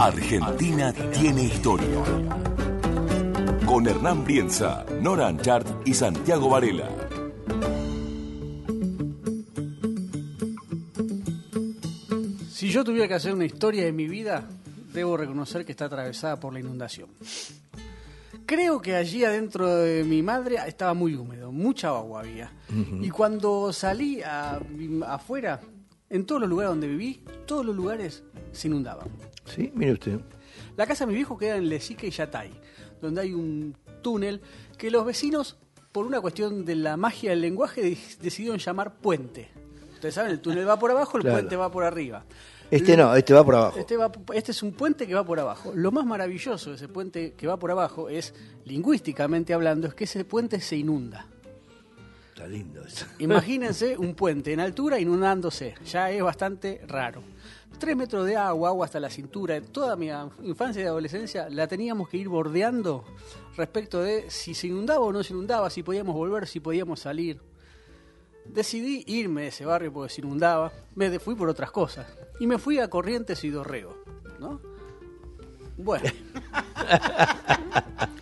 Argentina tiene historia. Con Hernán Brienza, Nora Anchart y Santiago Varela. Si yo tuviera que hacer una historia de mi vida, debo reconocer que está atravesada por la inundación. Creo que allí adentro de mi madre estaba muy húmedo, mucha agua había. Y cuando salí a- afuera, en todos los lugares donde viví, todos los lugares se inundaban. Sí, mire usted. La casa de mi viejo queda en Lesique y Yatay, donde hay un túnel que los vecinos, por una cuestión de la magia del lenguaje, de- decidieron llamar puente. Ustedes saben, el túnel va por abajo, el Claro. puente va por arriba. Este no, este va por abajo. Este, va- este es un puente que va por abajo. Lo más maravilloso de ese puente que va por abajo es, lingüísticamente hablando, es que ese puente se inunda. Está lindo eso. Imagínense un puente en altura inundándose. Ya es bastante raro. Tres metros de agua, agua hasta la cintura. Toda mi infancia y adolescencia la teníamos que ir bordeando respecto de si se inundaba o no se inundaba, si podíamos volver, si podíamos salir. Decidí irme de ese barrio porque se inundaba. Me fui por otras cosas. Y me fui a Corrientes y Dorrego. ¿No? Bueno.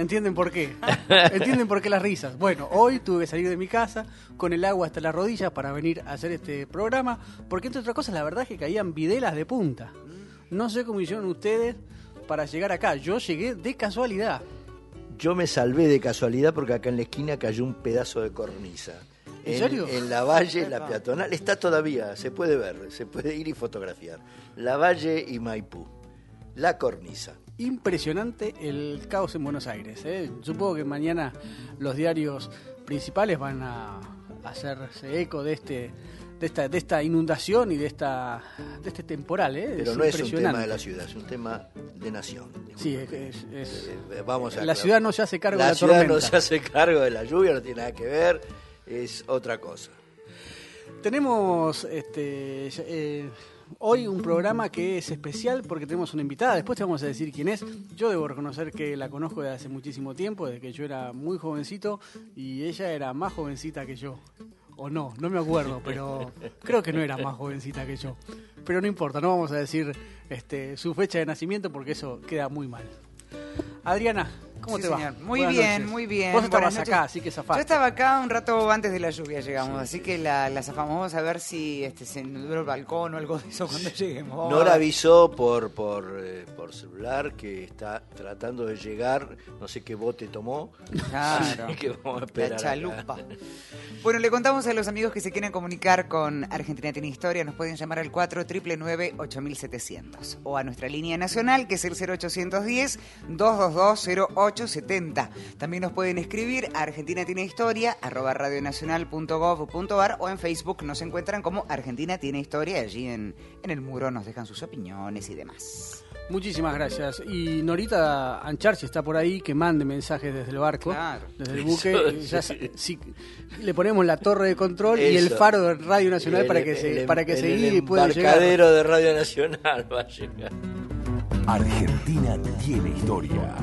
¿Entienden por qué? ¿Entienden por qué las risas? Bueno, hoy tuve que salir de mi casa con el agua hasta las rodillas para venir a hacer este programa, porque entre otras cosas la verdad es que caían videlas de punta. No sé cómo hicieron ustedes para llegar acá. Yo llegué de casualidad. Yo me salvé de casualidad porque acá en la esquina cayó un pedazo de cornisa. ¿En serio? En la valle, la peatonal, está todavía, se puede ver, se puede ir y fotografiar. La valle y Maipú. La cornisa. Impresionante el caos en Buenos Aires. ¿eh? Supongo que mañana los diarios principales van a hacerse eco de este de esta, de esta inundación y de esta de este temporal. ¿eh? Pero no es un tema de la ciudad, es un tema de nación. Sí, es, es- es- Eh, Vamos a la ciudad no se hace cargo la de la ciudad tormenta. no se hace cargo de la lluvia, no tiene nada que ver, es otra cosa. Tenemos este, eh, hoy un programa que es especial porque tenemos una invitada. Después te vamos a decir quién es. Yo debo reconocer que la conozco desde hace muchísimo tiempo, desde que yo era muy jovencito y ella era más jovencita que yo. O no, no me acuerdo, pero creo que no era más jovencita que yo. Pero no importa, no vamos a decir este, su fecha de nacimiento porque eso queda muy mal. Adriana, ¿cómo Sí, te va? Muy Buenas bien, noches. muy bien. Vos estabas acá, así que zafaste. Yo estaba acá un rato antes de la lluvia llegamos, así que la, la zafamos. Vamos a ver si este, se inundó el balcón o algo de eso cuando lleguemos. Nora avisó por, por, eh, por celular que está tratando de llegar, no sé qué bote tomó. Claro. Así que vamos a esperar La acá. chalupa. Bueno, le contamos a los amigos que se quieren comunicar con Argentina Tiene Historia, nos pueden llamar al 4 999 8700 o a nuestra línea nacional que es el 0810 222 0870. También nos pueden escribir a Argentina Tiene Historia arroba radionacional.gov.ar o en Facebook nos encuentran como Argentina Tiene Historia. Allí en, en el muro nos dejan sus opiniones y demás. Muchísimas gracias. Y Norita Ancharchi está por ahí, que mande mensajes desde el barco, Claro. desde el buque. Ya si- le ponemos la torre de control y el faro de Radio Nacional El- para que se, el- para que el se guíe y pueda llegar. de Radio Nacional va a llegar. Argentina tiene historia.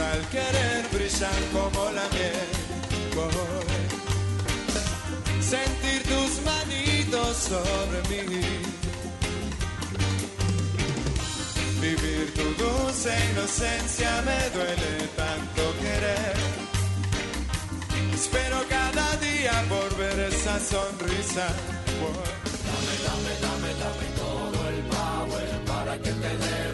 Al querer brillan como la miel. Sentir tus manitos sobre mí. Vivir tu dulce inocencia me duele tanto querer. Espero cada día por ver esa sonrisa. Dame, dame, dame, dame todo el power para que te demos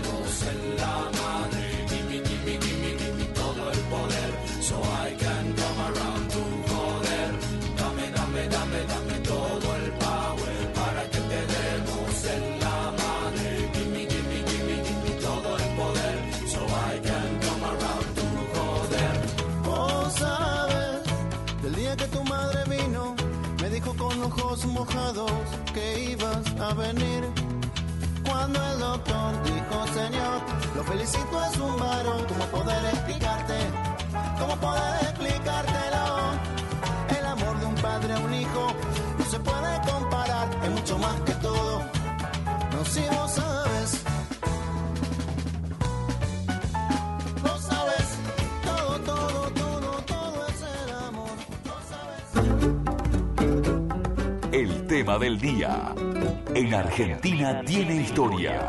del día. En Argentina tiene historia.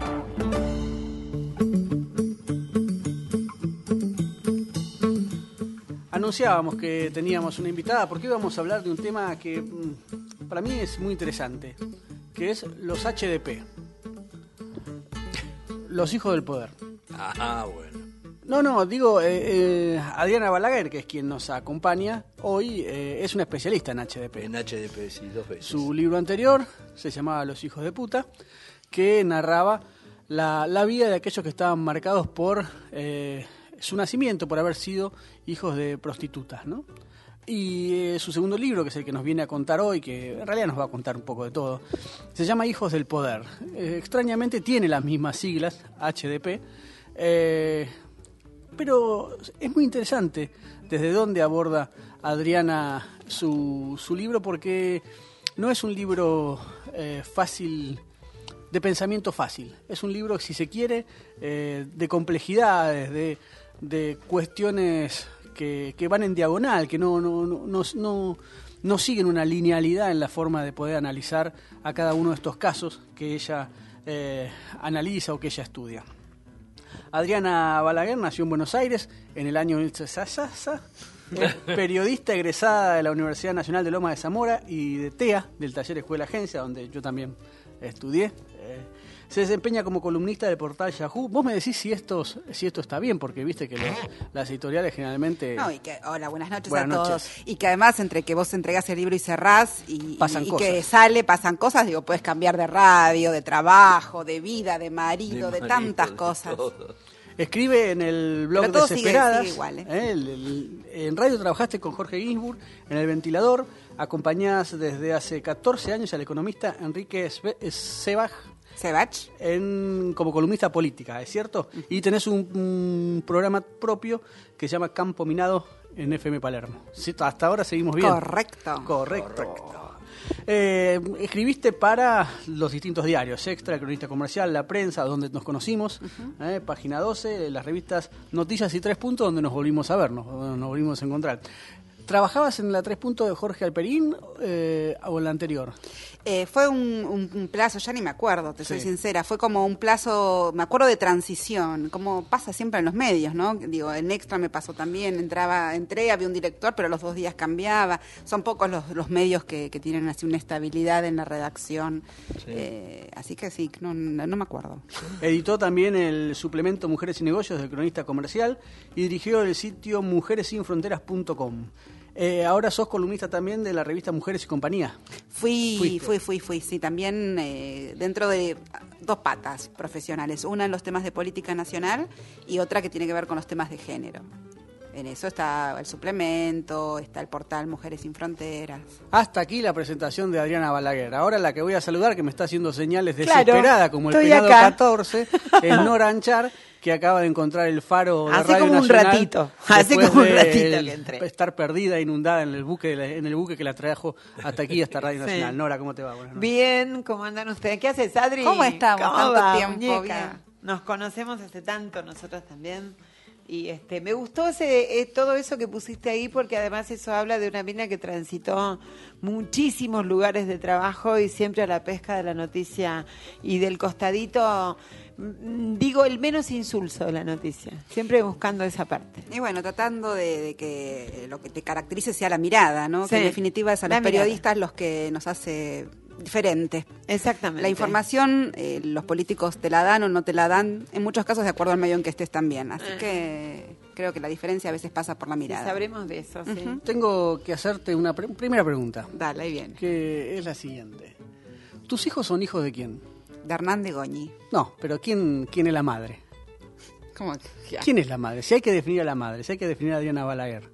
Anunciábamos que teníamos una invitada porque íbamos a hablar de un tema que mm, para mí es muy interesante, que es los HDP. Los hijos del poder. Ah, bueno. No, no, digo, eh, eh, Adriana Balaguer, que es quien nos acompaña hoy, eh, es una especialista en HDP. En HDP, sí, dos veces. Su libro anterior se llamaba Los hijos de puta, que narraba la, la vida de aquellos que estaban marcados por su nacimiento, por haber sido hijos de prostitutas, ¿no? Y su segundo libro, que es el que nos viene a contar hoy, que en realidad nos va a contar un poco de todo, se llama Hijos del Poder. Extrañamente tiene las mismas siglas, HDP, eh, pero es muy interesante desde dónde aborda Adriana su, su libro, porque no es un libro eh, fácil, de pensamiento fácil. Es un libro, si se quiere, eh, de complejidades, de, de cuestiones que, que van en diagonal, que no, no, no, no, no- siguen una linealidad en la forma de poder analizar a cada uno de estos casos que ella eh, analiza o que ella estudia. Adriana Balaguer nació en Buenos Aires en el año 1960. Es periodista egresada de la Universidad Nacional de Loma de Zamora y de TEA, del taller Escuela Agencia, donde yo también estudié. Eh, se desempeña como columnista del portal Yahoo. Vos me decís si esto, si esto está bien, porque viste que los- las editoriales generalmente... No, y que, hola, buenas noches Buenas a todos. noches. Y que además, entre que vos entregás el libro y cerrás y, Pasan y- y cosas. que sale, pasan cosas, digo, puedes cambiar de radio, de trabajo, de vida, de marido, de, marido, tantas de cosas. todo. Escribe en el blog Pero todo sigue- Desesperadas. sigue igual, ¿eh? ¿eh? El- el- en radio trabajaste con Jorge Ginsburg en El Ventilador. Acompañás desde hace 14 años al economista Enrique Sve- Sebaj Sebach. en, como columnista política, ¿es cierto? Y tenés un, un programa propio que se llama Campo Minado en FM Palermo. Sí, hasta ahora seguimos bien. Correcto. Correcto. Eh, escribiste para los distintos diarios, Extra, Cronista Comercial, La Prensa, donde nos conocimos, eh, Página 12, las revistas Noticias y Tres Puntos, donde nos volvimos a ver, nos, nos volvimos a encontrar. ¿Trabajabas en la Tres Puntos de Jorge Alperín eh, o en la anterior? Eh, fue un, un- un plazo, ya ni me acuerdo, te soy sincera, fue como un plazo, me acuerdo de transición, como pasa siempre en los medios, ¿no? Digo, en Extra me pasó también, entraba, entré, había un director, pero los dos días cambiaba. Son pocos los, los medios que, que tienen así una estabilidad en la redacción. Eh, así que sí, no, no me acuerdo. Editó también el suplemento Mujeres y Negocios del Cronista Comercial y dirigió el sitio mujeresinfronteras.com. Eh, ahora sos columnista también de la revista Mujeres y Compañía. Fui, Fuiste. fui, fui, fui, sí, también eh, dentro de dos patas profesionales, una en los temas de política nacional y otra que tiene que ver con los temas de género. En eso está el suplemento, está el portal Mujeres sin Fronteras. Hasta aquí la presentación de Adriana Balaguer. Ahora la que voy a saludar, que me está haciendo señales Claro, desesperada, como el penado acá. 14, es Nora Anchar, que acaba de encontrar el faro de Hace Radio como un ratito, hace como un ratito el- que entré. Estar perdida, inundada en el buque, de la- en el buque que la trajo hasta aquí, hasta Radio Sí. Nacional. Nora, ¿cómo te va? Buenas noches. Bien, ¿cómo andan ustedes? ¿Qué haces, Adri? ¿Cómo estamos? ¿Cómo Tanto va, tiempo, muñeca? bien. Nos conocemos hace tanto, nosotros también. Y este, me gustó ese, eh, todo eso que pusiste ahí porque además eso habla de una mina que transitó muchísimos lugares de trabajo y siempre a la pesca de la noticia y del costadito, digo, el menos insulso de la noticia, siempre buscando esa parte. Y bueno, tratando de, de que lo que te caracterice sea la mirada, ¿no? Sí, Que en definitiva es a la los mirada. periodistas los que nos hace diferentes. Exactamente. La información, eh, los políticos te la dan o no te la dan, en muchos casos de acuerdo al medio en que estés también. Así que creo que la diferencia a veces pasa por la Y mirada. sabremos de eso, sí. Tengo que hacerte una pre- primera pregunta, Dale, ahí viene. que es la siguiente. ¿Tus hijos son hijos de quién? De Hernán de Goñi. No, pero ¿quién, quién es la madre? ¿Cómo? ¿Quién es la madre? Si hay que definir a la madre, si hay que definir a Adriana Balaguer.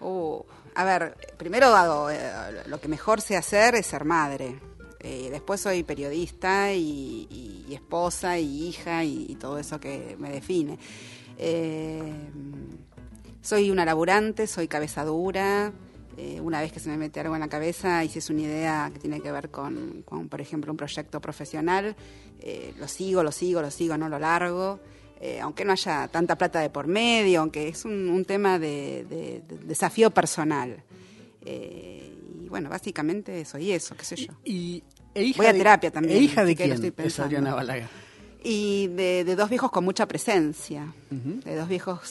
Uh, A ver, primero hago, eh, lo que mejor sé hacer es ser madre. Eh, después soy periodista y, y- y esposa y hija y, y todo eso que me define. Eh, soy una laburante, soy cabeza dura. Eh, una vez que se me mete algo en la cabeza y si es una idea que tiene que ver con, con, por ejemplo, un proyecto profesional, eh, lo sigo, lo sigo, lo sigo, no lo largo. Eh, aunque no haya tanta plata de por medio, aunque es un, un tema de, de- de desafío personal. Y bueno, básicamente soy eso, qué sé yo. Y, e hija Voy a de- terapia también. ¿E hija de quién estoy es. Adriana Balaga? Y de, dos viejos con mucha presencia, de dos viejos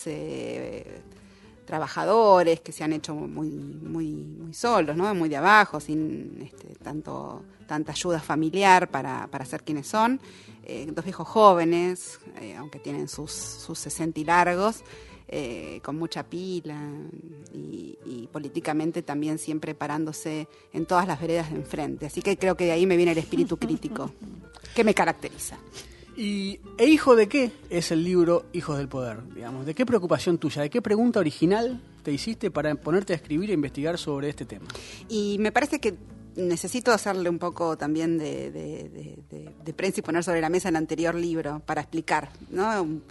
trabajadores que se han hecho muy, muy, muy solos, ¿no? muy de abajo, sin este, tanto, tanta ayuda familiar para, para ser quienes son. Eh, dos viejos jóvenes, eh, aunque tienen sus, sus 60 y largos, eh, con mucha pila y, y políticamente también siempre parándose en todas las veredas de enfrente. Así que creo que de ahí me viene el espíritu crítico que me caracteriza. ¿Y e hijo de qué es el libro Hijos del Poder? Digamos, ¿De qué preocupación tuya? ¿De qué pregunta original te hiciste para ponerte a escribir e investigar sobre este tema? Y me parece que necesito hacerle un poco también de, prensa y poner sobre la mesa el anterior libro para explicar, ¿no?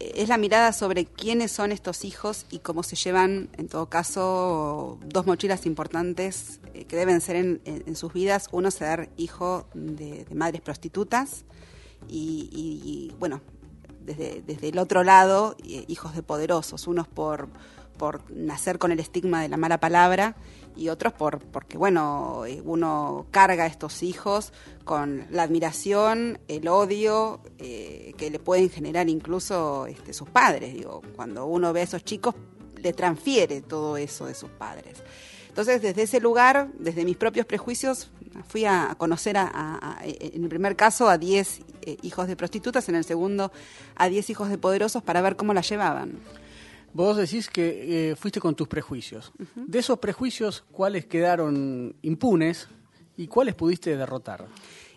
Es la mirada sobre quiénes son estos hijos y cómo se llevan, en todo caso, dos mochilas importantes eh, que deben ser en, sus vidas. Uno, ser hijo de madres prostitutas y, y- bueno, desde, desde el otro lado, eh, hijos de poderosos, unos por, por nacer con el estigma de la mala palabra y otros por porque, bueno, eh, uno carga a estos hijos con la admiración, el odio eh, que le pueden generar incluso este, sus padres. Digo, cuando uno ve a esos chicos, le transfiere todo eso de sus padres. Entonces, desde ese lugar, desde mis propios prejuicios, fui a conocer, a, a- a- en el primer caso, a 10 eh, hijos de prostitutas, en el segundo, a 10 hijos de poderosos para ver cómo la llevaban. Vos decís que eh, fuiste con tus prejuicios. De esos prejuicios, ¿cuáles quedaron impunes y cuáles pudiste derrotar?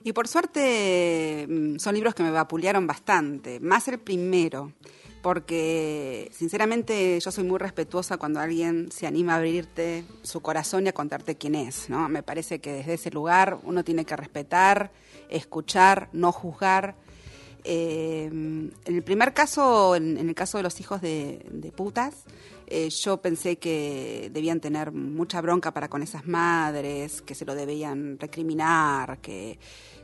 Y por suerte mm, son libros que me vapulearon bastante, más el primero, porque sinceramente yo soy muy respetuosa cuando alguien se anima a abrirte su corazón y a contarte quién es, ¿no? Me parece que desde ese lugar uno tiene que respetar, escuchar, no juzgar. Eh, en el primer caso, en, en el caso de los hijos de, de putas, eh, yo pensé que debían tener mucha bronca para con esas madres, que se lo debían recriminar, que,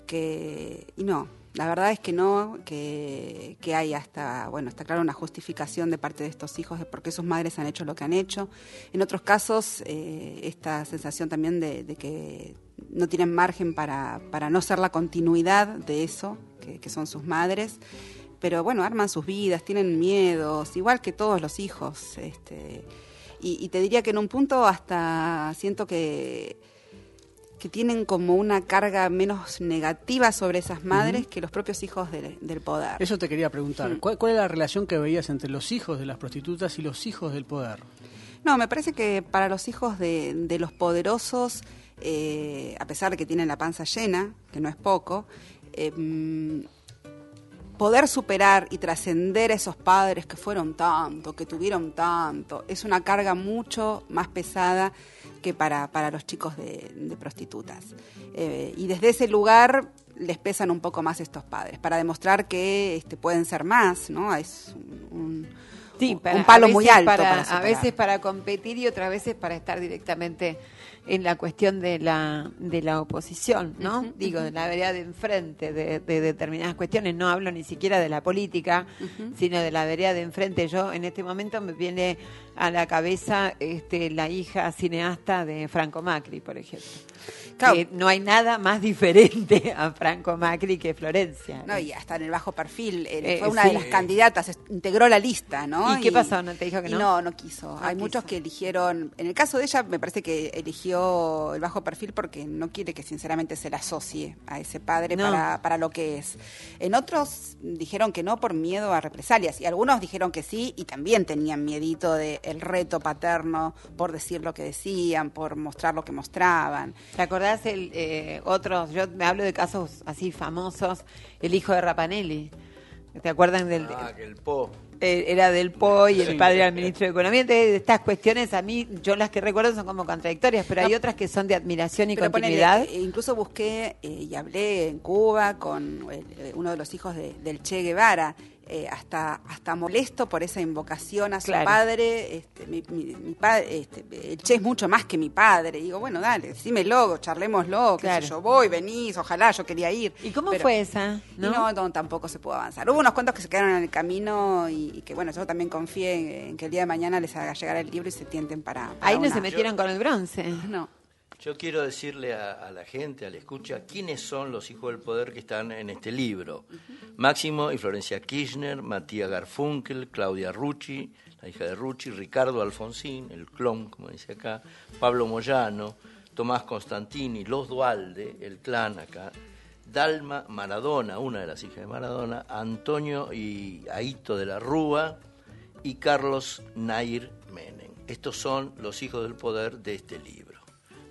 que y no, la verdad es que no, que, que hay hasta, bueno, está claro una justificación de parte de estos hijos de por qué sus madres han hecho lo que han hecho. En otros casos, eh, esta sensación también de, que no tienen margen para, para no ser la continuidad de eso, que, son sus madres. Pero bueno, arman sus vidas, tienen miedos, igual que todos los hijos. Este, y te diría que en un punto hasta siento que, que tienen como una carga menos negativa sobre esas madres que los propios hijos de- del poder. Eso te quería preguntar. ¿Cuál, cuál es la relación que veías entre los hijos de las prostitutas y los hijos del poder? No, me parece que para los hijos de, de los poderosos, eh, a pesar de que tienen la panza llena, que no es poco, eh, mm, poder superar y trascender a esos padres que fueron tanto, que tuvieron tanto, es una carga mucho más pesada que para, para los chicos de, de prostitutas. Eh, y desde ese lugar les pesan un poco más estos padres, para demostrar que este, pueden ser más, ¿no? Es un, Sí, un- para- un palo muy alto. para- para a veces para competir y otras veces para estar directamente en la cuestión de la de la oposición, ¿no? Digo, de la vereda de enfrente de, de determinadas cuestiones. No hablo ni siquiera de la política, sino de la vereda de enfrente. Yo en este momento me viene a la cabeza este, la hija cineasta de Franco Macri, por ejemplo. Claro. Que no hay nada más diferente a Franco Macri que Florencia. No, y hasta en el bajo perfil. eh, Eh, fue una sí. de las candidatas, integró la lista, ¿no? ¿Y qué pasó? ¿No te dijo que y no? no? no quiso. No Hay quiso. muchos que eligieron. En el caso de ella, me parece que eligió el bajo perfil porque no quiere que sinceramente se la asocie a ese padre No. para, para lo que es. En otros dijeron que no por miedo a represalias. Y algunos dijeron que sí y también tenían miedito de el reto paterno por decir lo que decían, por mostrar lo que mostraban. ¿Te acordás el eh, otros? Yo me hablo de casos así famosos. El hijo de Rapanelli, ¿te acuerdan del Ah, que el Po. eh, era del PO y el Sí. padre era el ministro de Economía. Entonces, estas cuestiones a mí, yo las que recuerdo son como contradictorias, pero hay otras que son de admiración y ponele, continuidad. eh, incluso busqué eh, y hablé en Cuba con el- eh, uno de los hijos de- del Che Guevara, eh, hasta hasta molesto por esa invocación a su Claro. padre. Este, mi, mi- mi pa- este, el Che es mucho más que mi padre. Digo, bueno, dale, decímelo, charlémoslo, qué sé Claro. yo voy, venís, ojalá, yo quería ir. ¿Y cómo Pero- fue esa? y ¿no? no, no, tampoco se pudo avanzar. Hubo unos cuantos que se quedaron en el camino y, y que, bueno, yo también confié en, en que el día de mañana les haga llegar el libro y se tienten para. para Ahí no una- se metieron con el bronce. No. Yo quiero decirle a, a la gente, a la escucha, quiénes son los hijos del poder que están en este libro. Máximo y Florencia Kirchner, Matías Garfunkel, Claudia Rucci, la hija de Rucci, Ricardo Alfonsín, el clon, como dice acá, Pablo Moyano, Tomás Constantini, Los Dualde, el clan acá, Dalma Maradona, una de las hijas de Maradona, Antonio y Aito de la Rúa y Carlos Nair Menem. Estos son los hijos del poder de este libro.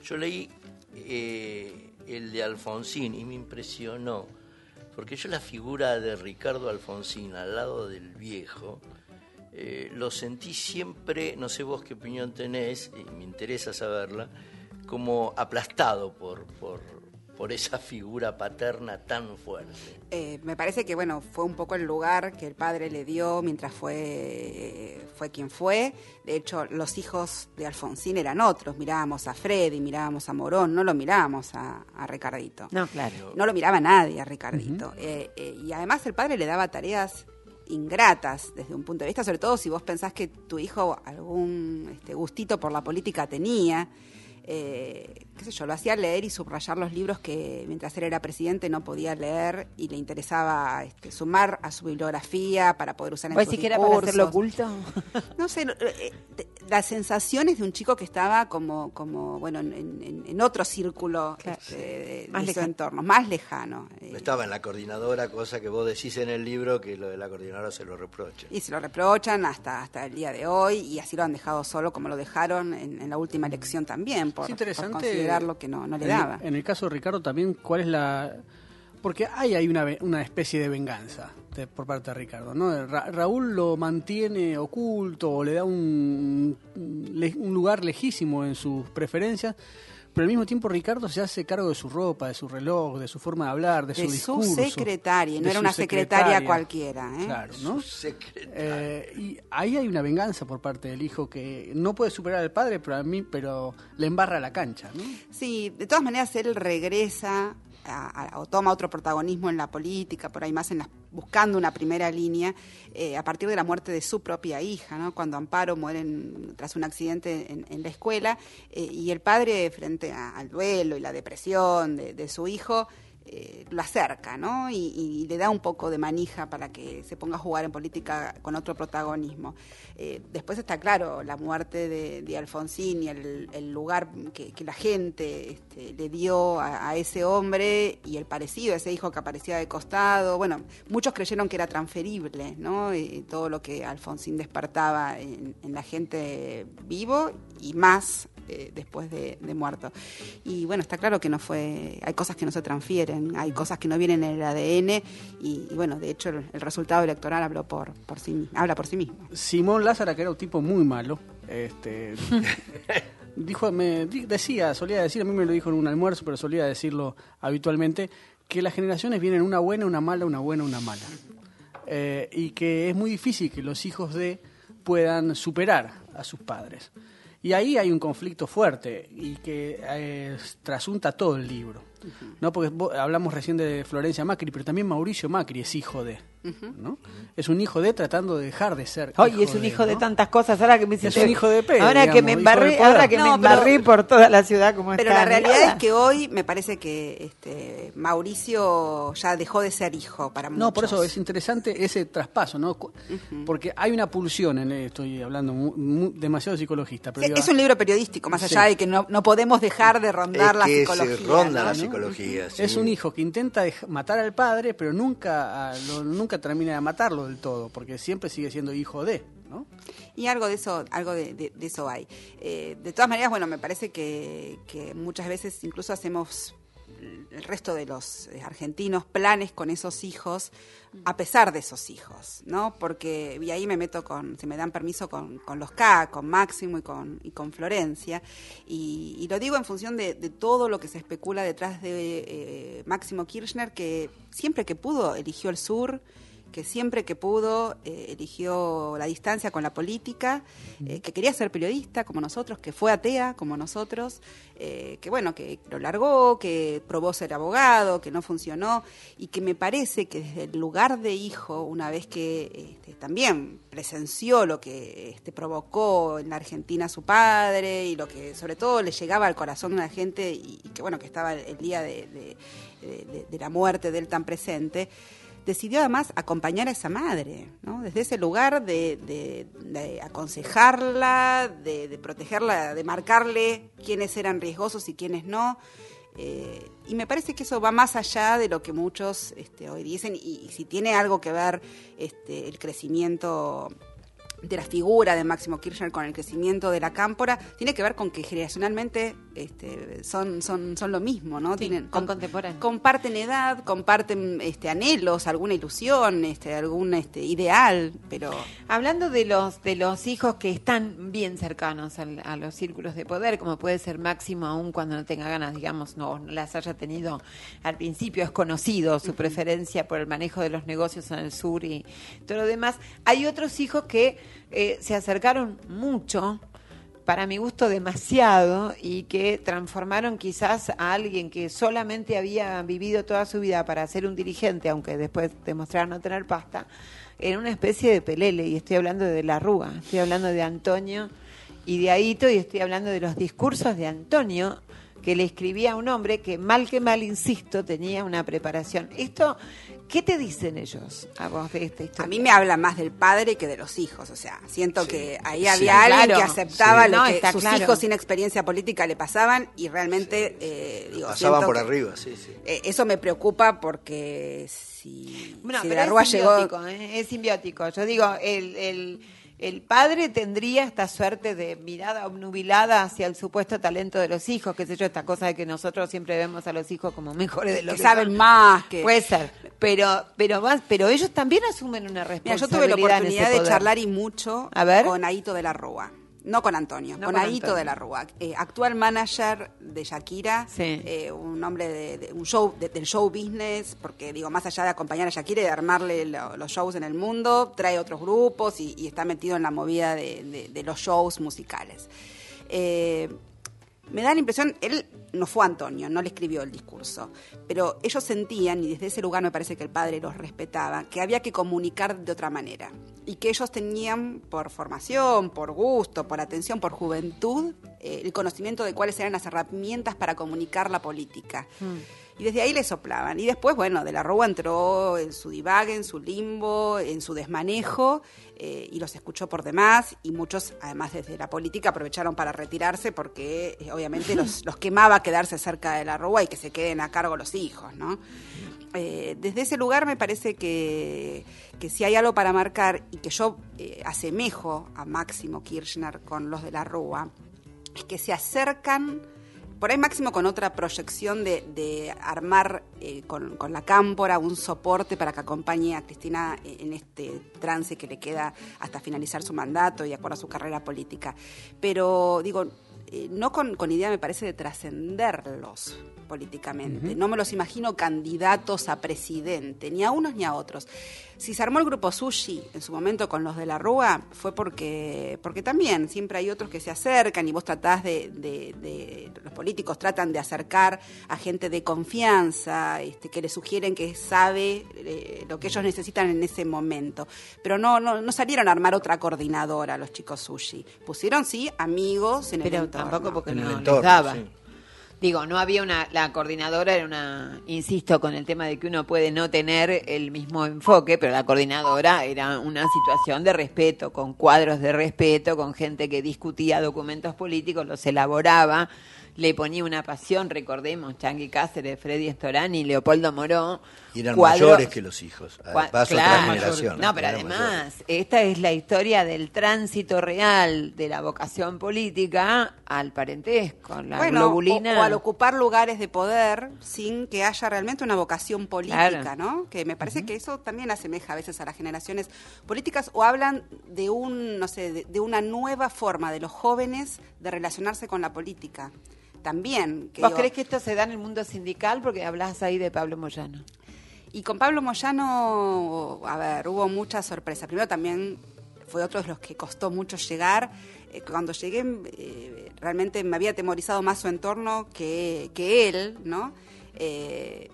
Yo leí eh, el de Alfonsín y me impresionó, porque yo la figura de Ricardo Alfonsín al lado del viejo, eh, lo sentí siempre, no sé vos qué opinión tenés, y me interesa saberla, como aplastado por, por, por esa figura paterna tan fuerte. Eh, me parece que bueno fue un poco el lugar que el padre le dio mientras fue fue quien fue. De hecho los hijos de Alfonsín eran otros. Mirábamos a Freddy mirábamos a Morón no lo mirábamos a, a Ricardito. No, claro. no lo miraba nadie a Ricardito. Eh, eh, y además el padre le daba tareas ingratas desde un punto de vista sobre todo si vos pensás que tu hijo algún este, gustito por la política tenía eh, qué sé yo, lo hacía leer y subrayar los libros que mientras él era presidente no podía leer y le interesaba este, sumar a su bibliografía para poder usar en ¿Vos sus decís que era para hacerlo oculto? No sé, eh, eh, las sensaciones de un chico que estaba como, como bueno, en, en- en otro círculo Claro. este, de, Más de su lejano. entorno, más lejano. eh, Estaba en la coordinadora, cosa que vos decís en el libro que lo de la coordinadora se lo reprocha. y se lo reprochan hasta, hasta el día de hoy y así lo han dejado solo como lo dejaron en, en la última elección también, por, Es interesante. por considerarlo que no, no le daba. En el caso de Ricardo también, ¿cuál es la...? Porque hay ahí una, una especie de venganza de- por parte de Ricardo, ¿no? Ra- Raúl lo mantiene oculto o le da un, un lugar lejísimo en sus preferencias, pero al mismo tiempo Ricardo se hace cargo de su ropa, de su reloj, de su forma de hablar, de, de su su discurso. secretaria, no era su una secretaria cualquiera. ¿eh? Claro, ¿no? Secretaria. Eh, y ahí hay una venganza por parte del hijo que no puede superar al padre, pero a mí, pero le embarra la cancha, ¿no? Sí, de todas maneras él regresa a- a- o toma otro protagonismo en la política, por ahí más en las- buscando una primera línea, eh, a partir de la muerte de su propia hija, ¿no? cuando Amparo muere en- tras un accidente en, en la escuela, eh, y el padre, frente a- al duelo y la depresión de, de su hijo, eh, lo acerca, ¿no? Y, le da un poco de manija para que se ponga a jugar en política con otro protagonismo. Eh, después está claro la muerte de, Alfonsín y el, lugar que, la gente este, le dio a, ese hombre y el parecido ese hijo que aparecía de costado. Bueno, muchos creyeron que era transferible, ¿no? Y todo lo que Alfonsín despertaba en la gente vivo y más eh, después de, de muerto. Y bueno, está claro que no fue, hay cosas que no se transfieren, hay cosas que no vienen en el ADN y, y bueno, de hecho el, el resultado electoral habló por, por sí, habla por sí mismo. Simón Lázara, que era un tipo muy malo, este, dijo, me decía, solía decir, a mí me lo dijo en un almuerzo, pero solía decirlo habitualmente, que las generaciones vienen una buena, una mala, una buena, una mala. Eh, y que es muy difícil que los hijos de puedan superar a sus padres. Y ahí hay un conflicto fuerte y que eh, trasunta todo el libro. ¿No? Porque vos- hablamos recién de Florencia Macri, pero también Mauricio Macri es hijo de. ¿no? Es un hijo de tratando de dejar de ser. Oye, es un hijo de ¿no? tantas cosas. Ahora que me Es hiciste- un hijo de P, Ahora que me embarré, ahora que No, me pero- embarré por toda la ciudad como Pero está. la realidad es que hoy me parece que este, Mauricio ya dejó de ser hijo para muchos. No, por eso es interesante ese traspaso, ¿no? Porque hay una pulsión en estoy hablando mu- mu- demasiado psicologista, pero Sí, digo, es un libro periodístico, más allá Sí. de que no, no podemos dejar de rondar Es la que psicología. se ronda ¿no? la psicología. Sí. es un hijo que intenta matar al padre, pero nunca lo- nunca termina de matarlo del todo, porque siempre sigue siendo hijo de, ¿no? Y algo de eso, algo de, de- de eso hay. Eh, de todas maneras, bueno, me parece que, que muchas veces incluso hacemos el resto de los eh, argentinos planes con esos hijos, a pesar de esos hijos, ¿no? Porque, y ahí me meto con, si me dan permiso, con, con los K, con Máximo y con, y con Florencia, y, y lo digo en función de, de todo lo que se especula detrás de eh, Máximo Kirchner, que siempre que pudo eligió el sur, que siempre que pudo eh, eligió la distancia con la política, eh, que quería ser periodista como nosotros, que fue atea como nosotros, eh, que bueno, que lo largó, que probó ser abogado, que no funcionó, y que me parece que desde el lugar de hijo, una vez que este, también presenció lo que este, provocó en la Argentina su padre y lo que sobre todo le llegaba al corazón de la gente y, y que bueno, que estaba el, día de, de- de- de la muerte de él tan presente, decidió además acompañar a esa madre, ¿no? Desde ese lugar de, de- aconsejarla, de, de protegerla, de marcarle quiénes eran riesgosos y quiénes no. Eh, y me parece que eso va más allá de lo que muchos este, hoy dicen y, y si tiene algo que ver este, el crecimiento de la figura de Máximo Kirchner con el crecimiento de la cámpora tiene que ver con que generacionalmente este, son, son, son lo mismo, ¿no? Tienen, son contemporáneos. Comparten edad, comparten este, anhelos, alguna ilusión, este, algún este, ideal, pero... Hablando de los de los hijos que están bien cercanos al- a, los círculos de poder, como puede ser Máximo, aún cuando no tenga ganas, digamos, no, no las haya tenido al principio, es conocido su preferencia por el manejo de los negocios en el sur y todo lo demás. Hay otros hijos que eh, se acercaron mucho, para mi gusto demasiado, y que transformaron quizás a alguien que solamente había vivido toda su vida para ser un dirigente, aunque después demostraron no tener pasta, en una especie de pelele, y estoy hablando de la Rúa, estoy hablando de Antonio y de Aito, y estoy hablando de los discursos de Antonio que le escribía a un hombre que mal que mal, insisto, tenía una preparación. Esto, ¿qué te dicen ellos a vos de esta historia? A mí me habla más del padre que de los hijos, o sea, siento que ahí Sí, había alguien claro. que aceptaba Sí. lo No, que sus claro. hijos sin experiencia política le pasaban y realmente, eh, digo, Pasaban por que- arriba, sí, sí. eh, eso me preocupa porque si, Bueno, si pero la Rúa es llegó... simbiótico, ¿eh? es simbiótico. Yo digo, el, el, el padre tendría esta suerte de mirada obnubilada hacia el supuesto talento de los hijos, qué sé yo, esta cosa de que nosotros siempre vemos a los hijos como mejores de lo Que que, saben son. más, que- Puede ser, pero, pero, más, pero ellos también asumen una Mira, responsabilidad yo tuve la oportunidad de charlar y mucho A ver. con Aito de la Rúa. No con Antonio, No con, con Aito Antonio. de la Rúa, eh, actual manager de Shakira, Sí. eh, un hombre de, de- un show de- del show business, porque digo, más allá de acompañar a Shakira y de armarle lo- los shows en el mundo, trae otros grupos y, y está metido en la movida de, de- de los shows musicales. Eh, me da la impresión, él no fue Antonio, no le escribió el discurso, pero ellos sentían, y desde ese lugar me parece que el padre los respetaba, que había que comunicar de otra manera. Y que ellos tenían, por formación, por gusto, por atención, por juventud, eh, el conocimiento de cuáles eran las herramientas para comunicar la política. Y desde ahí le soplaban. Y después, bueno, de la Rúa entró en su divague, en su limbo, en su desmanejo, eh, y los escuchó por demás. Y muchos, además desde la política, aprovecharon para retirarse porque eh, obviamente los, los quemaba quedarse cerca de la Rúa y que se queden a cargo los hijos, ¿no? Eh, desde ese lugar me parece que, que si hay algo para marcar y que yo asemejo a Máximo Kirchner con los de la Rúa, es que se acercan, por ahí Máximo con otra proyección de, armar eh, con, la cámpora un soporte para que acompañe a Cristina en este trance que le queda hasta finalizar su mandato y acuerdo a su carrera política. Pero digo, eh, no con idea me parece de trascenderlos políticamente. No me los imagino candidatos a presidente, ni a unos ni a otros. Si se armó el grupo Sushi en su momento con los de la Rúa, fue porque, porque también siempre hay otros que se acercan y vos tratás de, de- de- los políticos tratan de acercar a gente de confianza, este, que le sugieren que sabe eh, lo que ellos necesitan en ese momento. Pero no, no, no salieron a armar otra coordinadora los chicos Sushi. Pusieron sí amigos en el entorno. tampoco porque En el no les daba. sí. Digo, no había una, la coordinadora era una, insisto con el tema de que uno puede no tener el mismo enfoque, pero la coordinadora era una situación de respeto, con cuadros de respeto, con gente que discutía documentos políticos, los elaboraba le ponía una pasión, recordemos, Chanqui Cáceres, Freddy Estorani, Leopoldo Moró. Y eran cuadros- mayores que los hijos. Cua- Paso claro. otra generación. No, pero además, esta es la historia del tránsito real de la vocación política al parentesco, la bueno, o, globulina. o al ocupar lugares de poder sin que haya realmente una vocación política, Claro. ¿no? Que me parece que eso también asemeja a veces a las generaciones políticas o hablan de un, no sé, de, de una nueva forma de los jóvenes de relacionarse con la política. También. Que ¿Vos digo, crees que esto se da en el mundo sindical? Porque hablas ahí de Pablo Moyano. Y con Pablo Moyano, a ver, hubo muchas sorpresas. Primero también fue otro de los que costó mucho llegar. Eh, cuando llegué, eh, realmente me había atemorizado más su entorno que, que él, ¿no? Eh,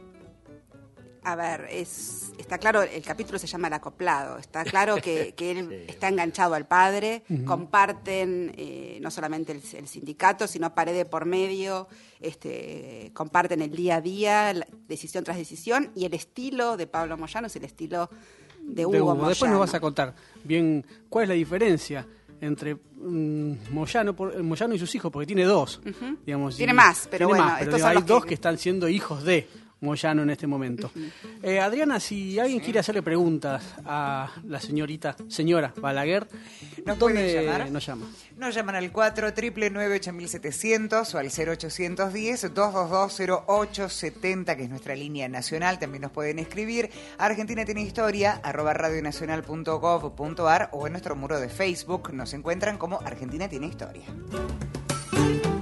a ver, es, está claro, el capítulo se llama El acoplado. Está claro que, que él está enganchado al padre, comparten eh, no solamente el, el sindicato, sino pared de por medio, este, comparten el día a día, la- decisión tras decisión, y el estilo de Pablo Moyano es el estilo de Hugo, de Hugo. Moyano. Después nos vas a contar bien cuál es la diferencia entre mm, Moyano, por- Moyano y sus hijos, porque tiene dos. digamos, Tiene y- más, pero tiene bueno, más, pero estos digo, son hay los dos que- que están siendo hijos de Moyano en este momento. Eh, Adriana, si alguien quiere hacerle preguntas a la señorita, señora Balaguer, ¿Nos ¿dónde pueden llamar? nos llama? Nos llaman al 4 8700 o al 0810 222 0870, que es nuestra línea nacional. También nos pueden escribir a Argentina tiene historia, arroba radionacional.gov.ar o en nuestro muro de Facebook. Nos encuentran como Argentina tiene historia.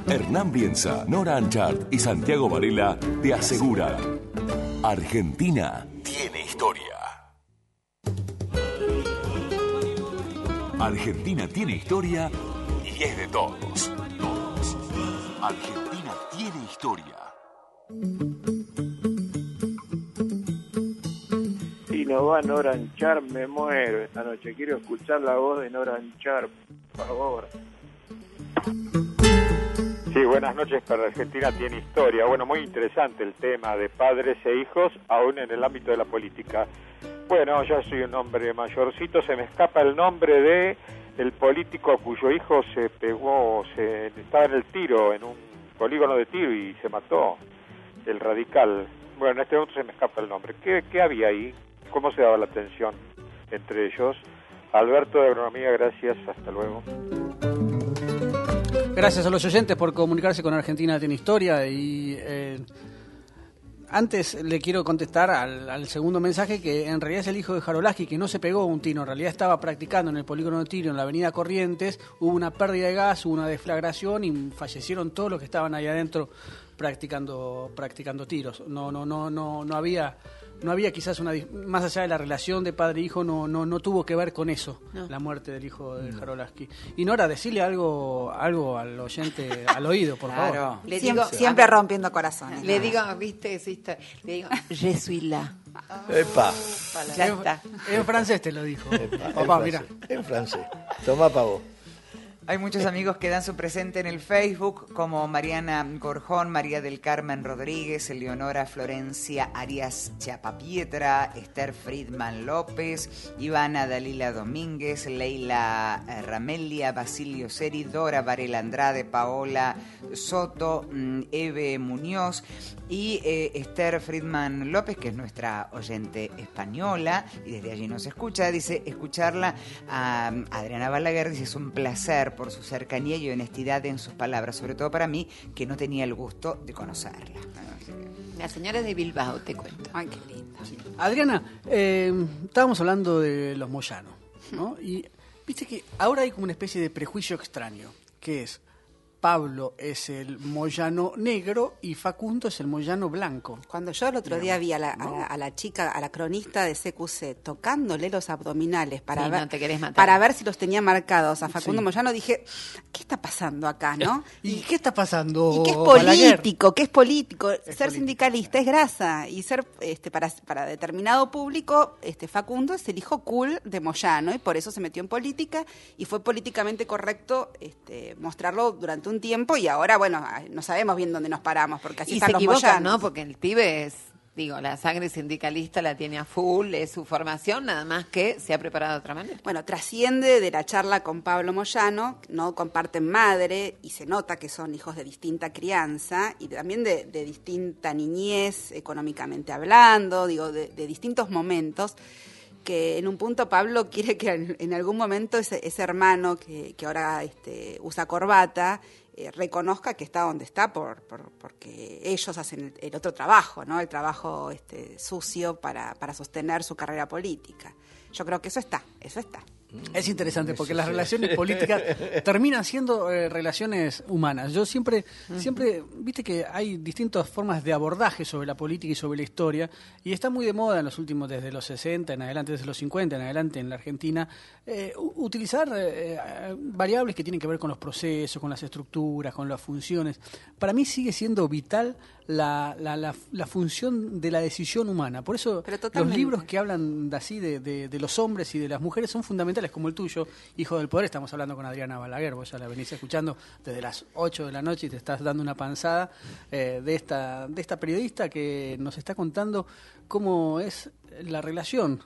Hernán Bienza, Nora Anchart y Santiago Varela te aseguran. Argentina tiene historia. Argentina tiene historia y es de todos. Argentina tiene historia. Si no va Nora Anchar, me muero esta noche. Quiero escuchar la voz de Nora Anchar, por favor. Sí, buenas noches para Argentina tiene historia. Bueno, muy interesante el tema de padres e hijos, aún en el ámbito de la política. Bueno, yo soy un hombre mayorcito, se me escapa el nombre de el político cuyo hijo se pegó, se estaba en el tiro, en un polígono de tiro y se mató, el radical. Bueno, en este momento se me escapa el nombre. ¿Qué, qué había ahí? ¿Cómo se daba la tensión entre ellos? Alberto de Agronomía, gracias, hasta luego. Gracias a los oyentes por comunicarse con Argentina Tiene Historia y eh, antes le quiero contestar al, al segundo mensaje que en realidad es el hijo de Jarolaski que no se pegó un tiro, en realidad estaba practicando en el polígono de tiro en la avenida Corrientes, hubo una pérdida de gas, hubo una deflagración y fallecieron todos los que estaban ahí adentro practicando practicando tiros. No no no no no había no había quizás una di- más allá de la relación de padre e hijo no no no tuvo que ver con eso No. la muerte del hijo de Jarolaski. Y Nora, decirle algo algo al oyente al oído, por Claro. favor. Le siempre, digo- siempre rompiendo corazones. Le digo, viste, historia? Le digo, je suis là. Epa. Ya está. En francés te lo dijo. Epa, Papá, en mira. francés, En francés. Tomá pavo. Hay muchos amigos que dan su presente en el Facebook, como Mariana Gorjón, María del Carmen Rodríguez, Eleonora Florencia Arias Chapapietra, Esther Friedman López, Ivana Dalila Domínguez, Leila Ramelia, Basilio Seri, Dora Varela Andrade, Paola Soto, mm, Eve Muñoz y eh, Esther Friedman López, que es nuestra oyente española y desde allí nos escucha. Dice, escucharla a Adriana Balaguer, dice, es un placer por su cercanía y honestidad en sus palabras, sobre todo para mí, que no tenía el gusto de conocerla. La señora de Bilbao, te cuento. Ay, qué lindo. Adriana, eh, estábamos hablando de los Moyano, ¿no? Y viste que ahora hay como una especie de prejuicio extraño, que es Pablo es el Moyano negro y Facundo es el Moyano blanco. Cuando yo el otro día vi a la, a la- a la chica, a la cronista de CQC, tocándole los abdominales para, Sí, ver, no te querés matar. para ver si los tenía marcados a Facundo Sí. Moyano, dije, ¿qué está pasando acá, no? ¿Y, qué está pasando? Y que es político, que es político. ser político. sindicalista es grasa. Y ser este, para, para determinado público, este Facundo es el hijo cool de Moyano y por eso se metió en política y fue políticamente correcto este, mostrarlo durante un tiempo y ahora, bueno, no sabemos bien dónde nos paramos porque así Y están se los equivoca, Moyanos. ¿no? Porque el pibe es digo, la sangre sindicalista la tiene a full, es su formación, nada más que se ha preparado de otra manera. Bueno, trasciende de la charla con Pablo Moyano, no comparten madre y se nota que son hijos de distinta crianza y también de, de distinta niñez, económicamente hablando, digo, de, de distintos momentos que en un punto Pablo quiere que en, en algún momento ese, ese hermano que, que ahora este, usa corbata eh, reconozca que está donde está por, por- porque ellos hacen el, otro trabajo, ¿no? El trabajo este, sucio para, para sostener su carrera política. Yo creo que eso está, eso está. Es interesante porque las relaciones políticas terminan siendo eh, relaciones humanas. Yo siempre, siempre, viste que hay distintas formas de abordaje sobre la política y sobre la historia, y está muy de moda en los últimos, desde los 60 en adelante, desde los 50 en adelante en la Argentina, eh, utilizar eh, variables que tienen que ver con los procesos, con las estructuras, con las funciones. Para mí sigue siendo vital la, la, la, la función de la decisión humana. Por eso los libros que hablan de así de, de- de los hombres y de las mujeres son fundamentales, como el tuyo, Hijo del Poder. Estamos hablando con Adriana Balaguer, vos ya la venís escuchando desde las 8 de la noche y te estás dando una panzada eh, de, esta, de esta periodista que nos está contando cómo es la relación.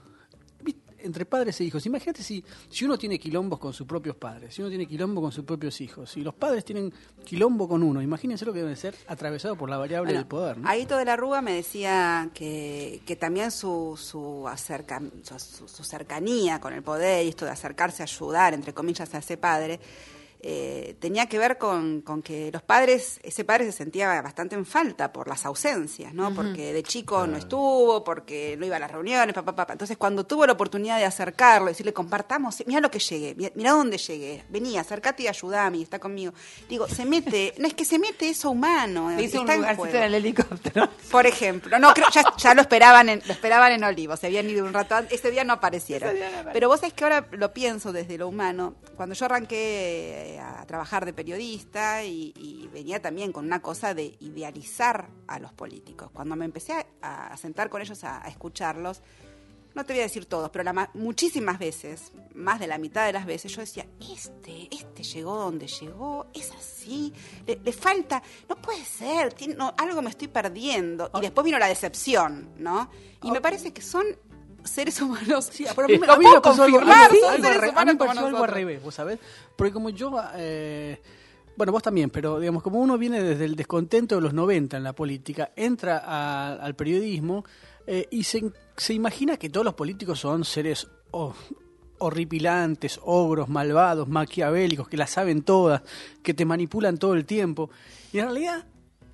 Entre padres e hijos. Imagínate si, si uno tiene quilombos con sus propios padres, si uno tiene quilombo con sus propios hijos, si los padres tienen quilombo con uno, imagínense lo que debe ser atravesado por la variable Bueno, del poder. ¿no? Aito de la Rúa me decía que, que también su, su, acerca- su- su cercanía con el poder y esto de acercarse a ayudar, entre comillas, a ese padre, eh, tenía que ver con, con que los padres, ese padre se sentía bastante en falta por las ausencias, ¿no? Porque de chico no estuvo, porque no iba a las reuniones, papá, papá. Entonces, cuando tuvo la oportunidad de acercarlo, decirle, compartamos, mira lo que llegué, mira, dónde llegué, vení, acércate y ayudame, y está conmigo. Digo, se mete, no es que se mete eso humano, Le hizo un lugarcito en el helicóptero. Por ejemplo, no creo, ya, ya lo esperaban en, lo esperaban en Olivos, se habían ido un rato antes, ese día no aparecieron. Ese día no aparecieron. Pero vos sabés que ahora lo pienso desde lo humano. Cuando yo arranqué eh, a trabajar de periodista y, y venía también con una cosa de idealizar a los políticos. Cuando me empecé a, a sentar con ellos a, a escucharlos, no te voy a decir todos, pero la muchísimas veces, más de la mitad de las veces, yo decía, este, este llegó donde llegó, es así, le, le falta, no puede ser, tiene- no, algo me estoy perdiendo. Y después vino la decepción, ¿no? Y me parece que son seres humanos. Sí, Pero a mí, me- a mí me pasó algo, a mí humanos me como pasó algo al revés, vos sabés. Porque como yo, eh, bueno, vos también, pero digamos, como uno viene desde el descontento de los 90 en la política, entra a- al periodismo eh, y se, se imagina que todos los políticos son seres oh, horripilantes, ogros, malvados, maquiavélicos, que las saben todas, que te manipulan todo el tiempo. Y en realidad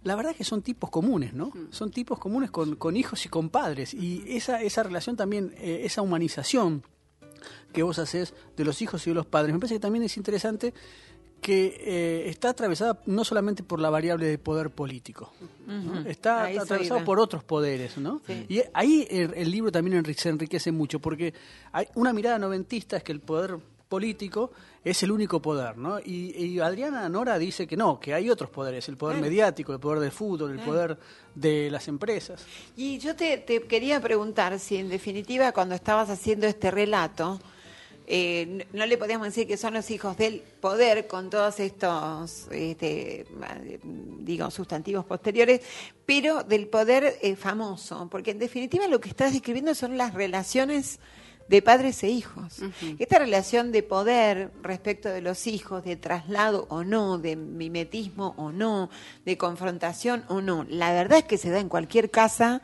la verdad es que son tipos comunes, ¿no? Son tipos comunes con, con hijos y con padres. Y esa, esa relación también, eh, esa humanización que vos haces de los hijos y de los padres, me parece que también es interesante que eh, está atravesada no solamente por la variable de poder político, está A eso atravesado por otros poderes, ¿no? Y ahí el, el libro también enri- se enriquece mucho, porque hay una mirada noventista es que el poder político es el único poder, ¿no? Y, y Adriana Nora dice que no, que hay otros poderes, el poder Claro. mediático, el poder del fútbol, el Claro. poder de las empresas. Y yo te, te quería preguntar si en definitiva cuando estabas haciendo este relato, eh, no le podíamos decir que son los hijos del poder con todos estos, este, digo, sustantivos posteriores, pero del poder eh, famoso, porque en definitiva lo que estás describiendo son las relaciones de padres e hijos. Esta relación de poder respecto de los hijos, de traslado o no, de mimetismo o no, de confrontación o no, la verdad es que se da en cualquier casa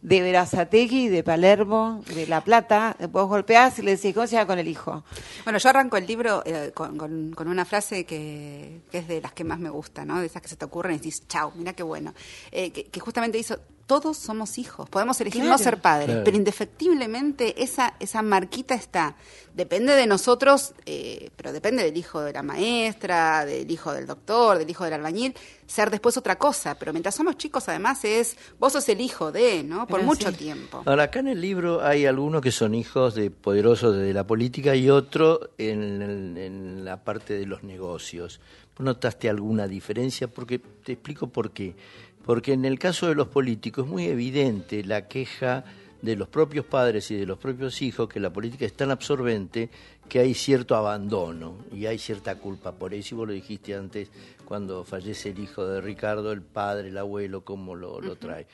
de Verazategui, de Palermo, de La Plata, vos golpeás y le decís, ¿cómo se llama con el hijo? Bueno, yo arranco el libro eh, con, con- con una frase que, que es de las que más me gusta, ¿no? De esas que se te ocurren y decís, chau, mira qué bueno. Eh, que, que justamente hizo, todos somos hijos, podemos elegir no ser padres, Claro. pero indefectiblemente esa, esa marquita está. Depende de nosotros, eh, pero depende del hijo de la maestra, del hijo del doctor, del hijo del albañil, ser después otra cosa. Pero mientras somos chicos, además, es, vos sos el hijo de, ¿no? Por Pero mucho sí. tiempo. Ahora, acá en el libro hay algunos que son hijos de poderosos de la política y otro en, el- en la parte de los negocios. ¿Vos ¿Notaste alguna diferencia? Porque te explico por qué. Porque en el caso de los políticos es muy evidente la queja de los propios padres y de los propios hijos que la política es tan absorbente que hay cierto abandono y hay cierta culpa por eso. Y vos lo dijiste antes, cuando fallece el hijo de Ricardo, el padre, el abuelo, cómo lo, lo trae.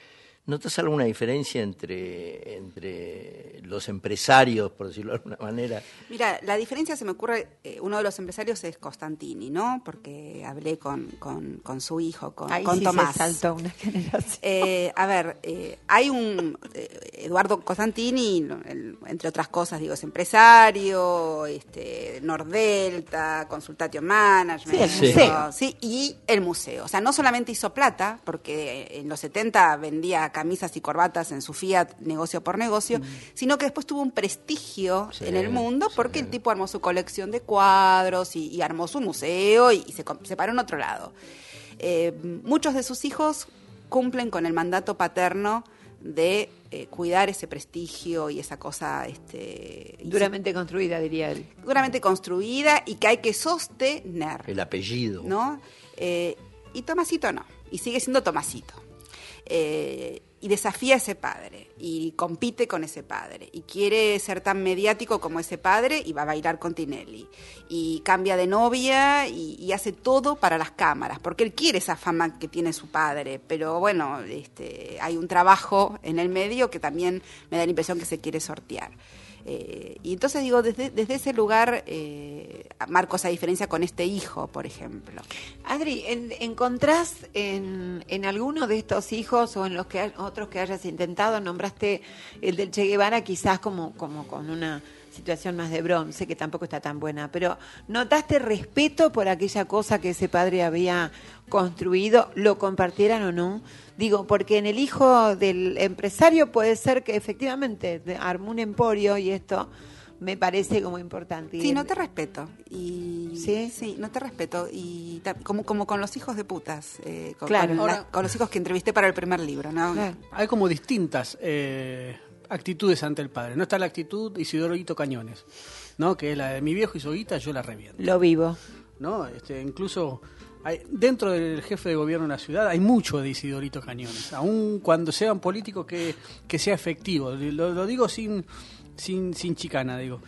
¿Notas alguna diferencia entre, entre los empresarios, por decirlo de alguna manera? Mira, la diferencia se me ocurre, eh, uno de los empresarios es Costantini, ¿no? Porque hablé con, con, con su hijo, con, Ahí con sí Tomás. se saltó una generación. Eh, a ver, eh, hay un eh, Eduardo Costantini, lo- el- entre otras cosas, digo, es empresario, este, Nordelta, Consultatio Management, Sí, el museo. sí, y el museo. O sea, no solamente hizo plata, porque en los 70 vendía camisas y corbatas en su Fiat negocio por negocio, sino que después tuvo un prestigio Sí, en el mundo porque el tipo armó su colección de cuadros y, y armó su museo y, y se, paró en otro lado. Eh, muchos de sus hijos cumplen con el mandato paterno de eh, cuidar ese prestigio y esa cosa este, y Duramente construida, diría él. duramente construida y que hay que sostener. El apellido. ¿no? Eh, y Tomasito no, y sigue siendo Tomasito. Eh, y desafía a ese padre, y compite con ese padre, y quiere ser tan mediático como ese padre, y va a bailar con Tinelli. Y cambia de novia y, hace todo para las cámaras, porque él quiere esa fama que tiene su padre, pero bueno, este, hay un trabajo en el medio que también me da la impresión que se quiere sortear. Eh, y entonces digo, desde, desde ese lugar eh, marco esa diferencia con este hijo, por ejemplo. Adri, ¿en- ¿encontrás en, en alguno de estos hijos o en los que otros que hayas intentado, nombraste el del Che Guevara quizás como, como con una situación más de bronce, que tampoco está tan buena, pero ¿notaste respeto por aquella cosa que ese padre había construido, lo compartieran o no? Digo, porque en el hijo del empresario puede ser que efectivamente armó un emporio y esto me parece como importante. Sí, no te respeto. Y, ¿Sí? no te respeto. Y como, como con los hijos de putas, eh, con, Claro. con la- Ahora- con los hijos que entrevisté para el primer libro, ¿no? Claro. Hay como distintas eh, actitudes ante el padre. No está la actitud Isidoro Hito Cañones, ¿no? Que es la de mi viejo hizo guita, yo la reviento. Lo vivo. ¿no? Este, incluso hay- dentro del jefe de gobierno de una ciudad hay mucho de Isidorito Cañones, aun cuando sea un político que, que sea efectivo. Lo, lo digo sin, sin, sin chicana, digo.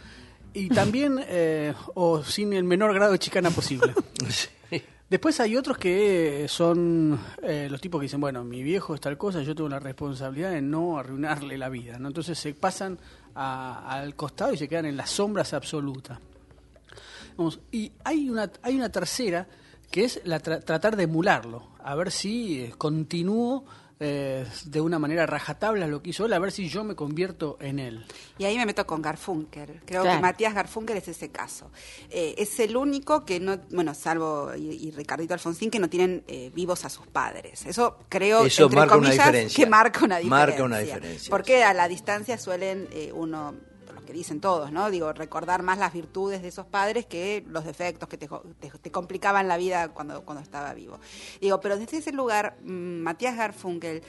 Y también, eh, o sin el menor grado de chicana posible. Después hay otros que son eh, los tipos que dicen, bueno, mi viejo es tal cosa, yo tengo la responsabilidad de no arruinarle la vida, ¿no? Entonces se pasan a- al costado y se quedan en las sombras absolutas. Vamos, y hay una, hay una tercera que es la tra- tratar de emularlo, a ver si eh, continúo eh, de una manera rajatabla lo que hizo él, a ver si yo me convierto en él. Y ahí me meto con Garfunkel. Creo Claro. que Matías Garfunkel es ese caso. Eh, es el único que no, bueno, salvo y, y Ricardito Alfonsín, que no tienen eh, vivos a sus padres. Eso creo Eso entre marca una comillas, diferencia. que marca una diferencia. Marca una diferencia, Porque a la distancia suelen eh, uno dicen todos, ¿no? Digo, recordar más las virtudes de esos padres que los defectos que te complicaban la vida cuando, cuando estaba vivo. Digo, pero desde ese lugar, mm, Matías Garfunkel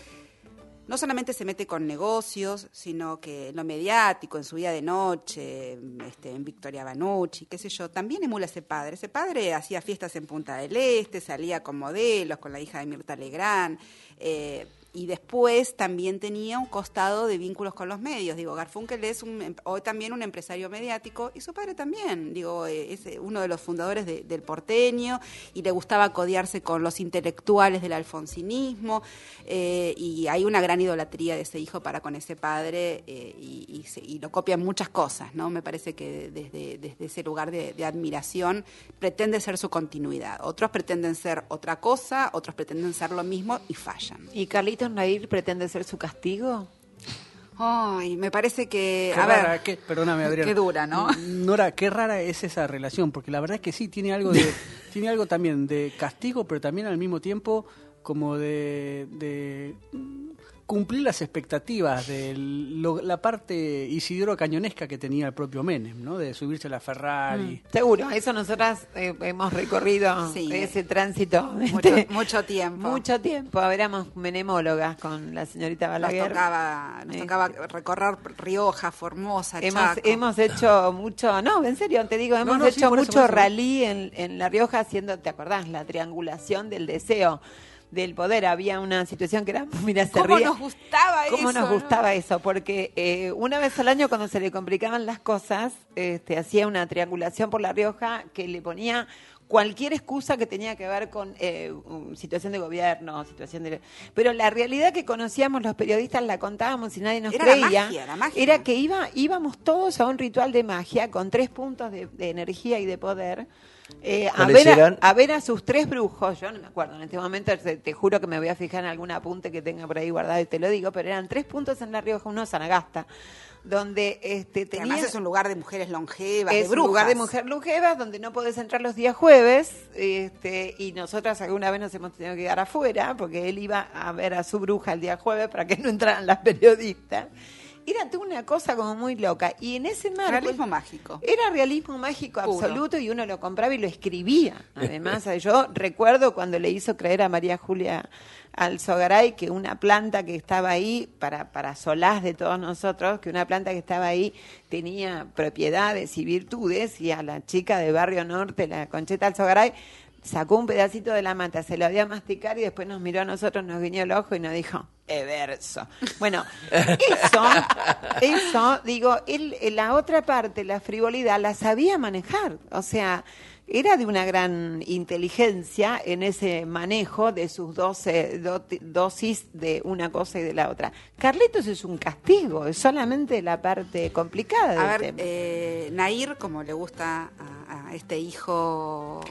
no solamente se mete con negocios, sino que en lo mediático, en su vida de noche, este, en Victoria Banucci, qué sé yo, también emula a ese padre. Ese padre hacía fiestas en Punta del Este, salía con modelos, con la hija de Mirta Legrand, eh, y después también tenía un costado de vínculos con los medios. Digo, Garfunkel es un, em- hoy también un empresario mediático, y su padre también, digo, eh, es eh, uno de los fundadores de- del porteño, y le gustaba codiarse con los intelectuales del alfonsinismo, eh, y hay una gran idolatría de ese hijo para con ese padre, y, se- y lo copian muchas cosas, ¿no? Me parece que desde, desde ese lugar de, de admiración pretende ser su continuidad. Otros pretenden ser otra cosa, otros pretenden ser lo mismo y fallan. ¿Y Nair pretende ser su castigo? Ay, me parece que... Qué a rara, ver, qué- perdóname Adrián. qué dura, ¿no? Nora, qué rara es esa relación, porque la verdad es que sí, tiene algo, de, tiene algo también de castigo, pero también al mismo tiempo como de, de cumplir las expectativas de lo- la parte Isidoro Cañonesca que tenía el propio Menem, ¿no? De subirse a la Ferrari. Mm, Seguro, eso nosotras eh, hemos recorrido Sí. ese tránsito. Mucho, este, mucho tiempo. mucho tiempo. Éramos menemólogas con la señorita Nos Balaguer. tocaba, nos Eh, tocaba recorrer Rioja, Formosa, Hemos, Chaco. hemos hecho mucho, no, en serio, te digo, hemos no, hecho mucho eso. rally en, en La Rioja haciendo, ¿te acordás? La triangulación del deseo del poder. Había una situación que era, mira, se ¿Cómo ríe. nos gustaba ¿Cómo eso? nos no? gustaba eso? Porque eh, una vez al año cuando se le complicaban las cosas, este, hacía una triangulación por La Rioja que le ponía cualquier excusa que tenía que ver con eh, situación de gobierno, situación de... Pero la realidad que conocíamos los periodistas la contábamos y nadie nos Era la creía. magia, la magia. Era que iba, íbamos todos a un ritual de magia con tres puntos de, de energía y de poder. Eh, a, ¿Cuáles ver a, eran? a ver a sus tres brujos, yo no me acuerdo en este momento, te, te juro que me voy a fijar en algún apunte que tenga por ahí guardado y te lo digo, pero eran tres puntos en La Rioja, uno en Sanagasta, donde este, Que tenía... Además es un lugar de mujeres longevas, de Es un lugar de mujer longevas donde no podés entrar los días jueves este, y nosotras alguna vez nos hemos tenido que quedar afuera porque él iba a ver a su bruja el día jueves para que no entraran las periodistas. Era toda una cosa como muy loca y en ese marco Realismo mágico. era realismo mágico Puro. absoluto y uno lo compraba y lo escribía. Además, yo recuerdo cuando le hizo creer a María Julia Alzogaray que una planta que estaba ahí, para, para solaz de todos nosotros, que una planta que estaba ahí tenía propiedades y virtudes y a la chica de Barrio Norte, la Concheta Alzogaray, sacó un pedacito de la mata, se lo dio a masticar y después nos miró a nosotros, nos guiñó el ojo y nos dijo, Everso. Bueno, eso, eso, digo, él, la otra parte, la frivolidad, la sabía manejar. O sea, era de una gran inteligencia en ese manejo de sus doce, dosis de una cosa y de la otra. Carlitos es un castigo, es solamente la parte complicada del A ver, tema. eh, Nair, como le gusta a, a este hijo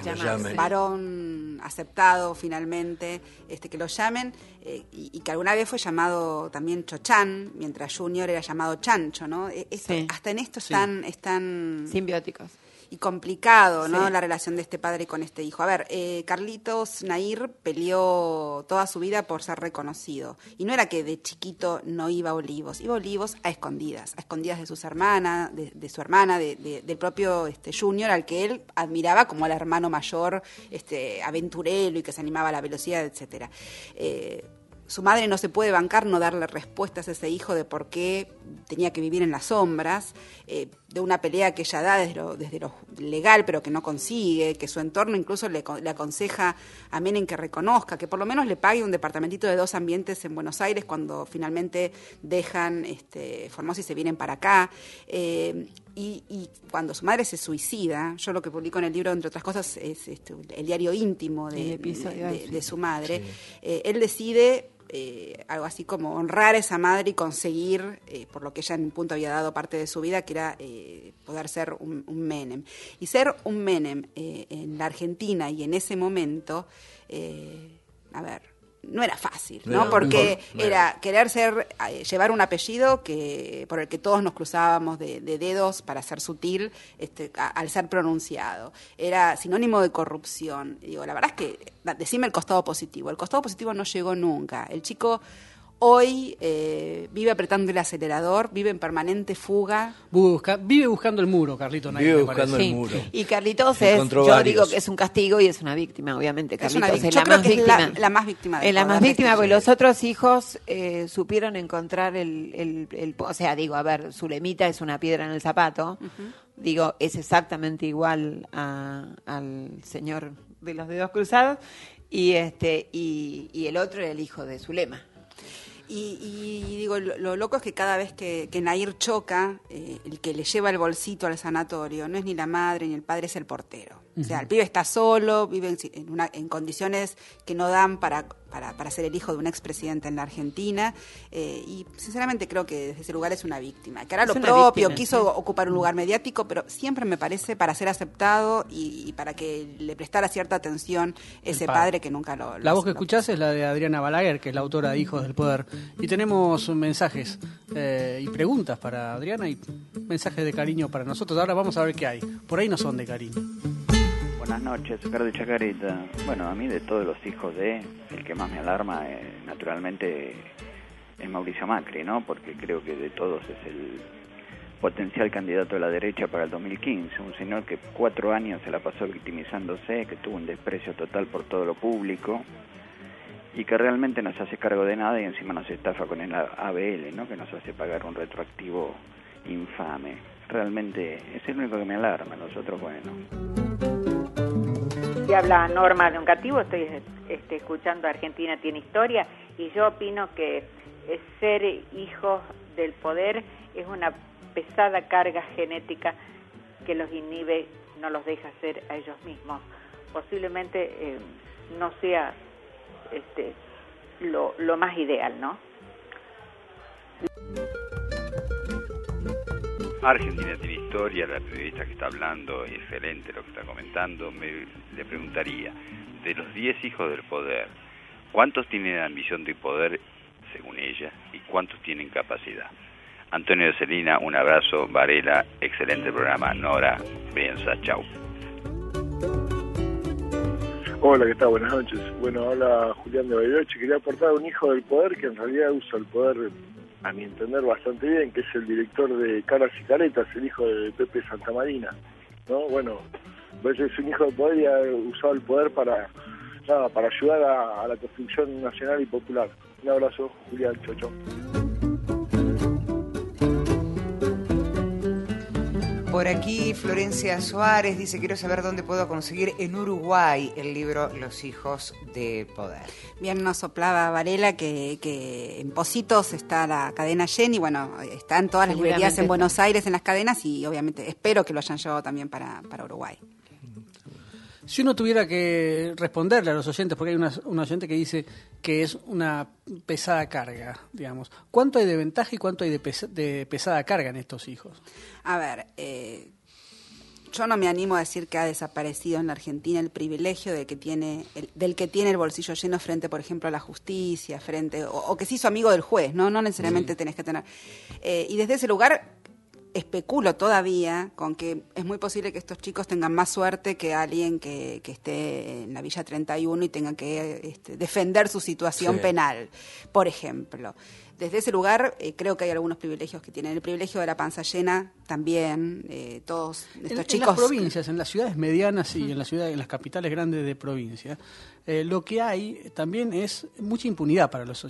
varón aceptado finalmente, este que lo llamen, eh, y, y que alguna vez fue llamado también Chochán, mientras Junior era llamado Chancho, ¿no? Esto- Sí. Hasta en esto Sí. están, están Simbióticos. Y complicado, ¿no? Sí. La relación de este padre con este hijo. A ver, eh, Carlitos Nair peleó toda su vida por ser reconocido. Y no era que de chiquito no iba a Olivos, iba a Olivos a escondidas, a escondidas de sus hermanas, de, de su hermana, de- de- del propio este, Junior, al que él admiraba como al hermano mayor, este, aventurero y que se animaba a la velocidad, etcétera. Eh, su madre no se puede bancar no darle respuestas a ese hijo de por qué tenía que vivir en las sombras, eh, de una pelea que ella da desde lo, desde legal pero que no consigue, que su entorno incluso le aconseja a Menem que reconozca, que por lo menos le pague un departamentito de dos ambientes en Buenos Aires cuando finalmente dejan este, Formosa y se vienen para acá. Eh, y, y cuando su madre se suicida, yo lo que publico en el libro, entre otras cosas, es este, el diario íntimo de, episodio, de- ay, de- sí. de su madre, eh, él decide eh, algo así como honrar a esa madre y conseguir, eh, por lo que ella en un punto había dado parte de su vida, que era eh, poder ser un, un Menem. Y ser un Menem eh, en la Argentina y en ese momento, eh, a ver, no era fácil, No Porque no era querer ser, eh, llevar un apellido que por el que todos nos cruzábamos de, de dedos para ser sutil este, a- al ser pronunciado. Era sinónimo de corrupción. Y digo, la verdad es que, decime el costado positivo. El costado positivo no llegó nunca. El chico hoy eh, vive apretando el acelerador, vive en permanente fuga. Busca- vive buscando el muro, Carlito Nair. Vive me buscando parece. el muro. Y Carlitos es, Encontró yo varios. digo que es un castigo y es una víctima, obviamente. Es Carlitos una es, víctima. la más que es la- más víctima de Es la más víctima, porque los otros hijos eh, supieron encontrar el, el, el- O sea, digo, a ver, Zulemita es una piedra en el zapato. Digo, es exactamente igual a- al señor de los dedos cruzados. Y, este, y, y el otro era el hijo de Zulema. Y, y digo, lo, lo loco es que cada vez que, que Nair choca, eh, el que le lleva el bolsito al sanatorio no es ni la madre ni el padre, es el portero. O sea, el pibe está solo, vive en, en una- en condiciones que no dan para, para, para ser el hijo de un expresidente en la Argentina. eh, y sinceramente creo que desde ese lugar es una víctima. Que hará Es lo propio, víctima, quiso sí. ocupar un lugar mediático, pero siempre me parece para ser aceptado y, y para que le prestara cierta atención ese padre. padre. que nunca lo... La voz que escuchás es la de Adriana Balaguer, que es la autora de Hijos del Poder. Y tenemos mensajes eh, y preguntas para Adriana y mensajes de cariño para nosotros. Ahora vamos a ver qué hay. Por ahí no son de cariño. Buenas noches, Oscar de Chacarita. Bueno, a mí de todos los hijos de, el que más me alarma, eh, naturalmente, es Mauricio Macri, ¿no? Porque creo que de todos es el potencial candidato de la derecha para el 2015. Un señor que cuatro años se la pasó victimizándose, que tuvo un desprecio total por todo lo público y que realmente no se hace cargo de nada y encima nos estafa con el ABL, ¿no? Que nos hace pagar un retroactivo infame. Realmente es el único que me alarma. Nosotros, bueno. Habla Norma de un cativo, estoy este, escuchando Argentina tiene historia y yo opino que ser hijos del poder es una pesada carga genética que los inhibe, no los deja ser a ellos mismos. posiblemente eh, no sea este, lo, lo más ideal, ¿no? Argentina tiene historia, la periodista que está hablando, excelente lo que está comentando, me, le preguntaría, de los 10 hijos del poder, ¿cuántos tienen ambición de poder, según ella, y cuántos tienen capacidad? Antonio de Celina, un abrazo, Varela, excelente programa, Nora, Brienza, chau. Hola, ¿qué tal? Buenas noches. Bueno, habla Julián de Bariloche. Quería aportar un hijo del poder que en realidad usa el poder, a mi entender, bastante bien, que es el director de Caras y Caretas, el hijo de Pepe Santamarina. ¿no? Bueno, pues es un hijo del poder y ha usado el poder para, nada, para ayudar a, a la construcción nacional y popular. Un abrazo, Julián Chocho. Por aquí Florencia Suárez dice, quiero saber dónde puedo conseguir en Uruguay el libro Los hijos de poder. Bien nos soplaba Varela que, que en Positos está la cadena Jenny, bueno, están todas las librerías en Buenos Aires, en las cadenas, y obviamente espero que lo hayan llevado también para, para Uruguay. Si uno tuviera que responderle a los oyentes, porque hay una, un oyente que dice que es una pesada carga, digamos, ¿cuánto hay de ventaja y cuánto hay de, pesa- de pesada carga en estos hijos? A ver, eh, yo no me animo a decir que ha desaparecido en la Argentina el privilegio de que tiene, el- del que tiene el bolsillo lleno frente, por ejemplo, a la justicia, frente, o, o que se hizo amigo del juez, ¿no? No necesariamente tenés que tener. Eh, y desde ese lugar especulo todavía con que es muy posible que estos chicos tengan más suerte que alguien que, que esté en la Villa 31 y tenga que este, defender su situación Sí. penal, por ejemplo. Desde ese lugar eh, creo que hay algunos privilegios que tienen. El privilegio de la panza llena también, eh, todos estos En, en chicos... las provincias, en las ciudades medianas y en las ciudades, en las capitales grandes de provincia, eh, lo que hay también es mucha impunidad para los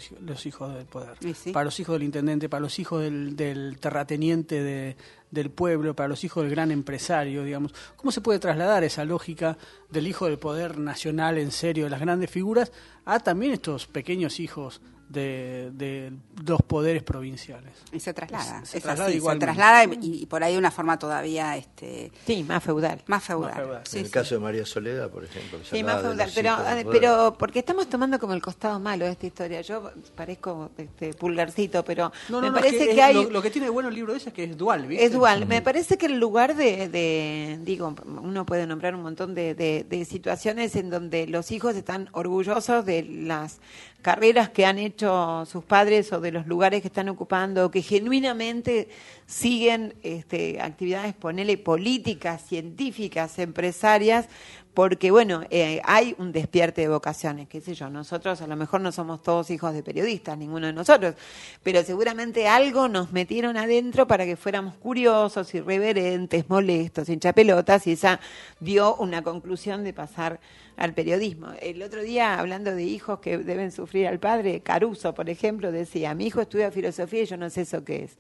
hijos del poder, para los hijos del intendente, para los hijos del, del terrateniente de- del pueblo, para los hijos del gran empresario, digamos. ¿Cómo se puede trasladar esa lógica del hijo del poder nacional en serio, de las grandes figuras, a también estos pequeños hijos de, de los poderes provinciales? Y se traslada, Se traslada así, se traslada y, y por ahí de una forma todavía... Este, sí, más feudal. Más feudal. en el caso de María Soledad, por ejemplo. que Sí, más feudal, pero, pero porque estamos tomando como el costado malo de esta historia. Yo parezco este, pulgarcito, pero No, me no, no, es parece que que, es- hay... lo, lo que tiene de bueno el libro de ella es que es dual, ¿viste? Es dual. Me parece que el lugar de, de- digo, uno puede nombrar un montón de, de- de situaciones en donde los hijos están orgullosos de las carreras que han hecho sus padres o de los lugares que están ocupando, que genuinamente siguen este, actividades, ponele, políticas, científicas, empresarias, porque bueno, eh, hay un despierte de vocaciones, qué sé yo, nosotros a lo mejor no somos todos hijos de periodistas, ninguno de nosotros, pero seguramente algo nos metieron adentro para que fuéramos curiosos, irreverentes, molestos, hinchapelotas, y esa dio una conclusión de pasar al periodismo. El otro día, hablando de hijos que deben sufrir al padre, Caruso, por ejemplo, decía, mi hijo estudia filosofía y yo no sé eso qué es.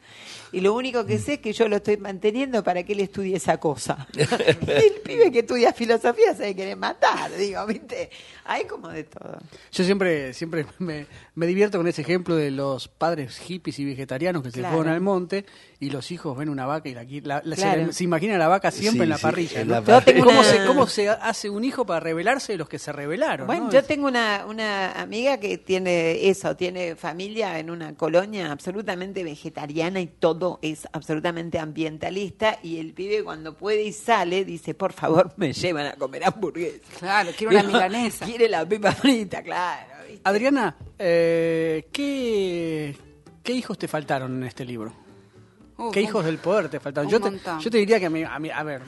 Y lo único que sé es que yo lo estoy manteniendo para que él estudie esa cosa. el pibe que estudia filosofía se quiere matar, digo, ¿viste? Hay como de todo. Yo siempre, siempre me, me divierto con ese ejemplo de los padres hippies y vegetarianos que se Claro. fueron al monte y los hijos ven una vaca y la, la- la- se, Claro. se imagina la vaca siempre Sí, en la sí, parrilla. en ¿no? la Yo tengo ¿Cómo, se, ¿Cómo se hace un hijo para de los que se rebelaron? Bueno, ¿no? yo tengo una, una amiga que tiene eso, tiene familia en una colonia absolutamente vegetariana y todo es absolutamente ambientalista y el pibe cuando puede y sale dice, por favor, me llevan a comer hamburguesas. Claro, quiero una milanesa. Quiere la pipa frita, claro. Adriana, eh, ¿qué, ¿qué hijos te faltaron en este libro? Uh, ¿Qué un- hijos del poder te faltaron? Yo te, yo te diría que a mí, a, mí- a ver,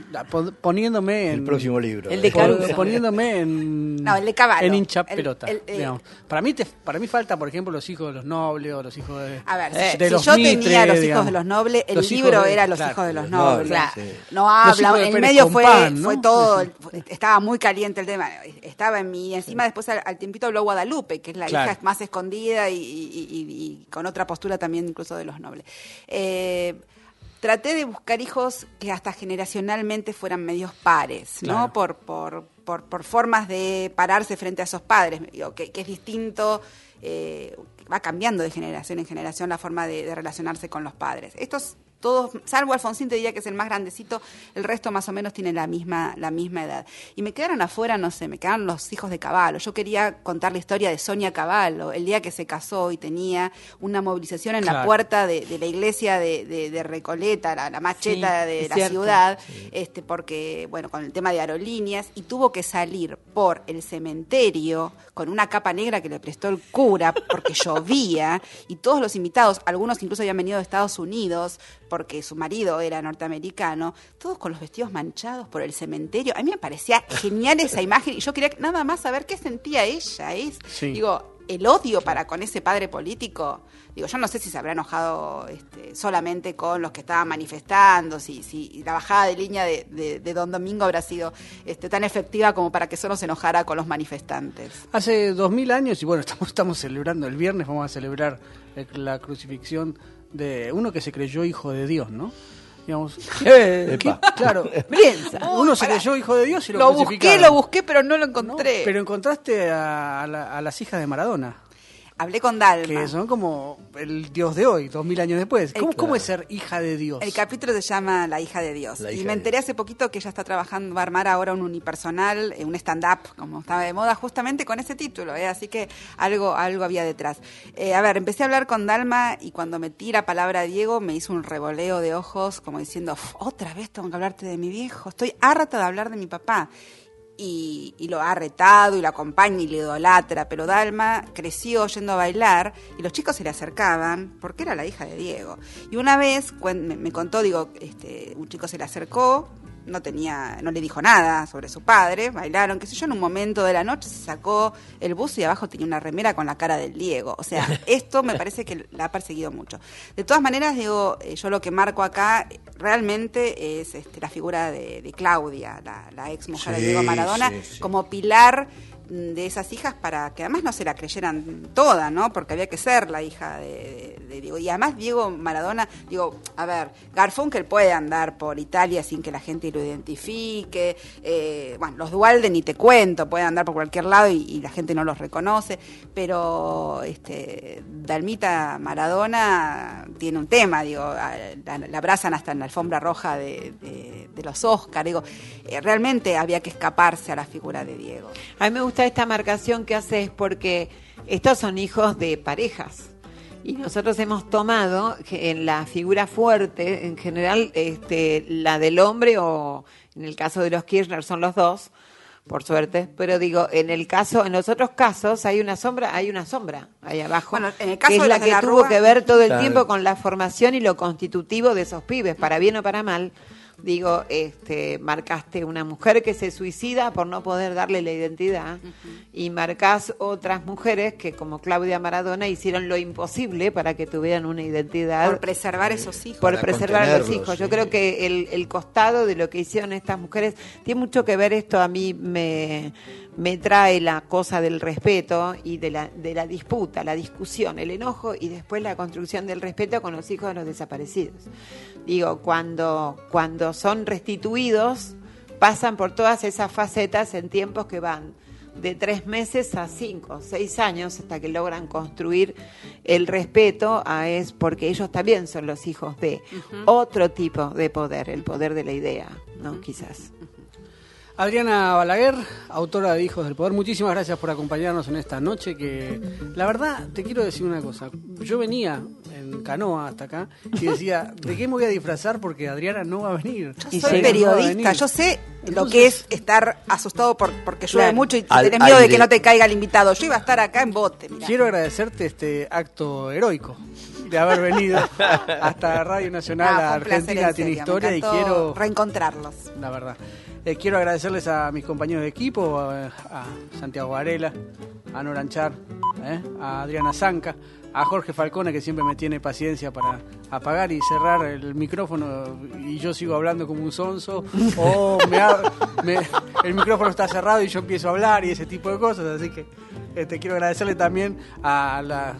poniéndome en... El próximo libro. El de pon- Caruso. Poniéndome en... No, el de Caballo. En hincha El- pelota. el- eh, digamos. Para, mí te, para mí falta, por ejemplo, los hijos de los nobles o los hijos de... A ver, de si, si los yo Mitre, tenía los hijos de los nobles, el Los libro de- era los claro, hijos de los los nobles. nobles, Claro. sí. No habla, de el Pérez medio fue, fue todo, estaba muy caliente el tema. Estaba en mi, encima después al, al tiempito habló Guadalupe, que es la Claro. hija más escondida y, y- y- y con otra postura también incluso de los nobles. Eh, traté de buscar hijos que hasta generacionalmente fueran medios pares, ¿no? Claro. Por, por, por, por formas de pararse frente a esos padres, que, que es distinto, eh, va cambiando de generación en generación la forma de, de relacionarse con los padres. Estos todos, salvo Alfonsín te diría que es el más grandecito, el resto más o menos tiene la misma, la misma edad. Y me quedaron afuera, no sé, me quedaron los hijos de Caballo. Yo quería contar la historia de Sonia Caballo, el día que se casó y tenía una movilización en la puerta de, de la iglesia de, de- de Recoleta, la, la más Sí, cheta de la cierto. ciudad, este, porque, bueno, con el tema de aerolíneas, y tuvo que salir por el cementerio con una capa negra que le prestó el cura porque llovía, y todos los invitados, algunos incluso habían venido de Estados Unidos, porque su marido era norteamericano, todos con los vestidos manchados por el cementerio. A mí me parecía genial esa imagen, y yo quería nada más saber qué sentía ella. Es, Sí. digo, el odio para con ese padre político, digo, yo no sé si se habrá enojado este, solamente con los que estaban manifestando, si, si la bajada de línea de, de- de Don Domingo habrá sido este, tan efectiva como para que solo se enojara con los manifestantes. Hace dos mil años, y bueno, estamos, estamos celebrando el viernes, vamos a celebrar eh, la crucifixión de uno que se creyó hijo de Dios, ¿no? Digamos, ¿qué- qué- claro, Piensa. uno se creyó hijo de Dios y lo, Lo busqué, lo busqué, pero no lo encontré. Pero encontraste a, a la- a las hijas de Maradona. Hablé con Dalma. Que son como el Dios de hoy, dos mil años después. ¿Cómo, El- cómo es ser hija de Dios? El capítulo se llama La hija de Dios. Y me enteré hace poquito que ella está trabajando, va a armar ahora un unipersonal, eh, un stand-up, como estaba de moda, justamente con ese título. eh, Así que algo, algo había detrás. Eh, a ver, empecé a hablar con Dalma y cuando metí la palabra Diego me hizo un revoleo de ojos, como diciendo, "Uf, otra vez tengo que hablarte de mi viejo. Estoy harta de hablar de mi papá. Y, y lo ha retado y lo acompaña y le idolatra, pero Dalma creció yendo a bailar y los chicos se le acercaban porque era la hija de Diego. Y una vez me, me contó, digo, este, un chico se le acercó, no tenía, no le dijo nada sobre su padre, bailaron, qué sé yo, en un momento de la noche se sacó el buzo y abajo tenía una remera con la cara del Diego. O sea, esto me parece que la ha perseguido mucho. De todas maneras, digo, eh, yo lo que marco acá realmente es este, la figura de, de Claudia, la, la ex mujer Sí, de Diego Maradona, sí, sí. como pilar de esas hijas para que además no se la creyeran toda, ¿no? Porque había que ser la hija de, Diego. Y además Diego Maradona, digo, a ver, Garfunkel puede andar por Italia sin que la gente lo identifique, eh, bueno, los Dualde ni te cuento, pueden andar por cualquier lado y, la gente no los reconoce, pero este, Dalmita Maradona tiene un tema, digo, la, abrazan hasta en la alfombra roja de, los Oscars, digo, eh, realmente había que escaparse a la figura de Diego. A mí me gusta esta marcación que haces porque estos son hijos de parejas. Y nosotros hemos tomado en la figura fuerte, en general, este, la del hombre o en el caso de los Kirchner son los dos, por suerte, pero digo, en el caso, en los otros casos hay una sombra, hay una sombra ahí abajo, Bueno, en el caso que es de la que la tuvo Rúa- que ver todo el Claro. tiempo con la formación y lo constitutivo de esos pibes, para bien o para mal. Digo, este, marcaste una mujer que se suicida por no poder darle la identidad y marcas otras mujeres que como Claudia Maradona hicieron lo imposible para que tuvieran una identidad. Por preservar esos hijos. Por preservar a los hijos. Yo creo que el, el costado de lo que hicieron estas mujeres tiene mucho que ver esto. A mí me, me trae la cosa del respeto y de la, de la disputa, la discusión, el enojo y después la construcción del respeto con los hijos de los desaparecidos. Digo, cuando, cuando son restituidos, pasan por todas esas facetas en tiempos que van de tres meses a cinco, seis años hasta que logran construir el respeto a es porque ellos también son los hijos de otro tipo de poder, el poder de la idea, ¿no? Quizás. Adriana Balaguer, autora de Hijos del Poder, muchísimas gracias por acompañarnos en esta noche que la verdad te quiero decir una cosa, yo venía en canoa hasta acá y decía, ¿de qué me voy a disfrazar? Porque Adriana no va a venir. Yo soy periodista, yo sé lo que es estar asustado por, porque llueve Claro. mucho y Al tenés miedo de que no te caiga el invitado. Yo iba a estar acá en bote, mirá. Quiero agradecerte este acto heroico de haber venido hasta Radio Nacional placer, Argentina en tiene historia y quiero reencontrarlos. la verdad. Eh, quiero agradecerles a mis compañeros de equipo, a, a Santiago Varela, a Noranchar, eh, a Adriana Zanca, a Jorge Falcone que siempre me tiene paciencia para apagar y cerrar el micrófono y yo sigo hablando como un sonso o me ha- me- el micrófono está cerrado y yo empiezo a hablar y ese tipo de cosas, así que este, quiero agradecerle también a la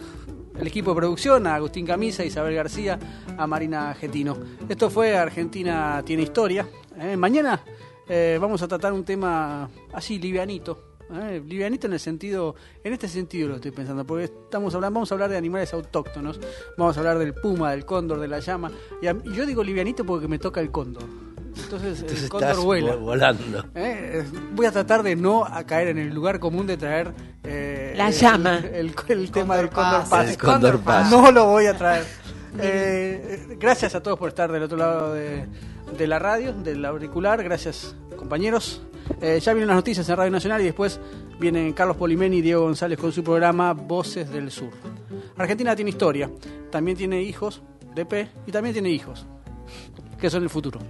el equipo de producción, a Agustín Camisa, a Isabel García, a Marina Getino. Esto fue Argentina tiene historia. ¿eh? Mañana eh, vamos a tratar un tema así livianito, ¿eh? livianito en el sentido, en este sentido lo estoy pensando, porque estamos hablando, vamos a hablar de animales autóctonos, vamos a hablar del puma, del cóndor, de la llama, y, a- y yo digo livianito porque me toca el cóndor. Entonces, Entonces el cóndor estás vuela. vo- volando. Eh, Voy a tratar de no a caer en el lugar común de traer eh, La el- llama. el, el tema del cóndor paz. paz. El cóndor paz. No lo voy a traer. Eh, eh, gracias a todos por estar del otro lado de, de la radio, del auricular. Gracias, compañeros. Eh, ya vienen las noticias en Radio Nacional y después vienen Carlos Polimeni y Diego González con su programa Voces del Sur. Argentina tiene historia, también tiene hijos, DP, y también tiene hijos, que son el futuro.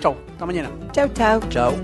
Chau, hasta mañana. Chau, chau. Chao.